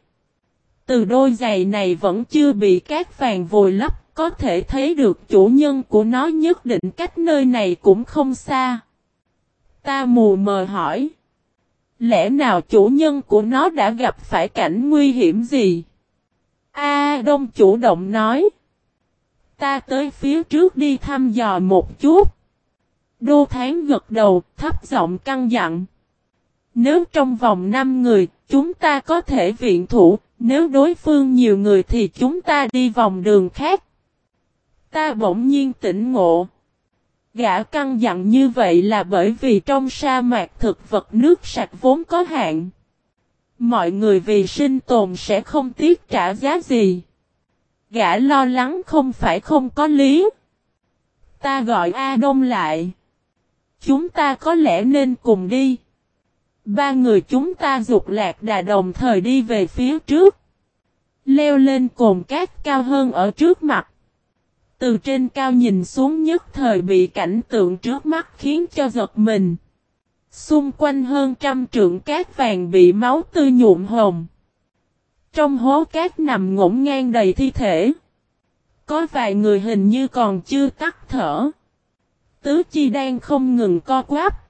Từ đôi giày này vẫn chưa bị các vàng vùi lấp, có thể thấy được chủ nhân của nó nhất định cách nơi này cũng không xa. Ta mù mờ hỏi. Lẽ nào chủ nhân của nó đã gặp phải cảnh nguy hiểm gì? A Đông chủ động nói. Ta tới phía trước đi thăm dò một chút. Đô Tháng gật đầu, thấp giọng căng dặn. Nếu trong vòng 5 người, chúng ta có thể viện thủ, nếu đối phương nhiều người thì chúng ta đi vòng đường khác. Ta bỗng nhiên tỉnh ngộ. Gã căng dặn như vậy là bởi vì trong sa mạc thực vật nước sạch vốn có hạn. Mọi người vì sinh tồn sẽ không tiếc trả giá gì. Gã lo lắng không phải không có lý. Ta gọi A Đông lại. Chúng ta có lẽ nên cùng đi. Ba người chúng ta dục lạc đà đồng thời đi về phía trước. Leo lên cồn cát cao hơn ở trước mặt. Từ trên cao nhìn xuống nhất thời bị cảnh tượng trước mắt khiến cho giật mình. Xung quanh hơn trăm trượng cát vàng bị máu tươi nhuộm hồng. Trong hố cát nằm ngổn ngang đầy thi thể. Có vài người hình như còn chưa tắt thở. Tứ chi đang không ngừng co quáp.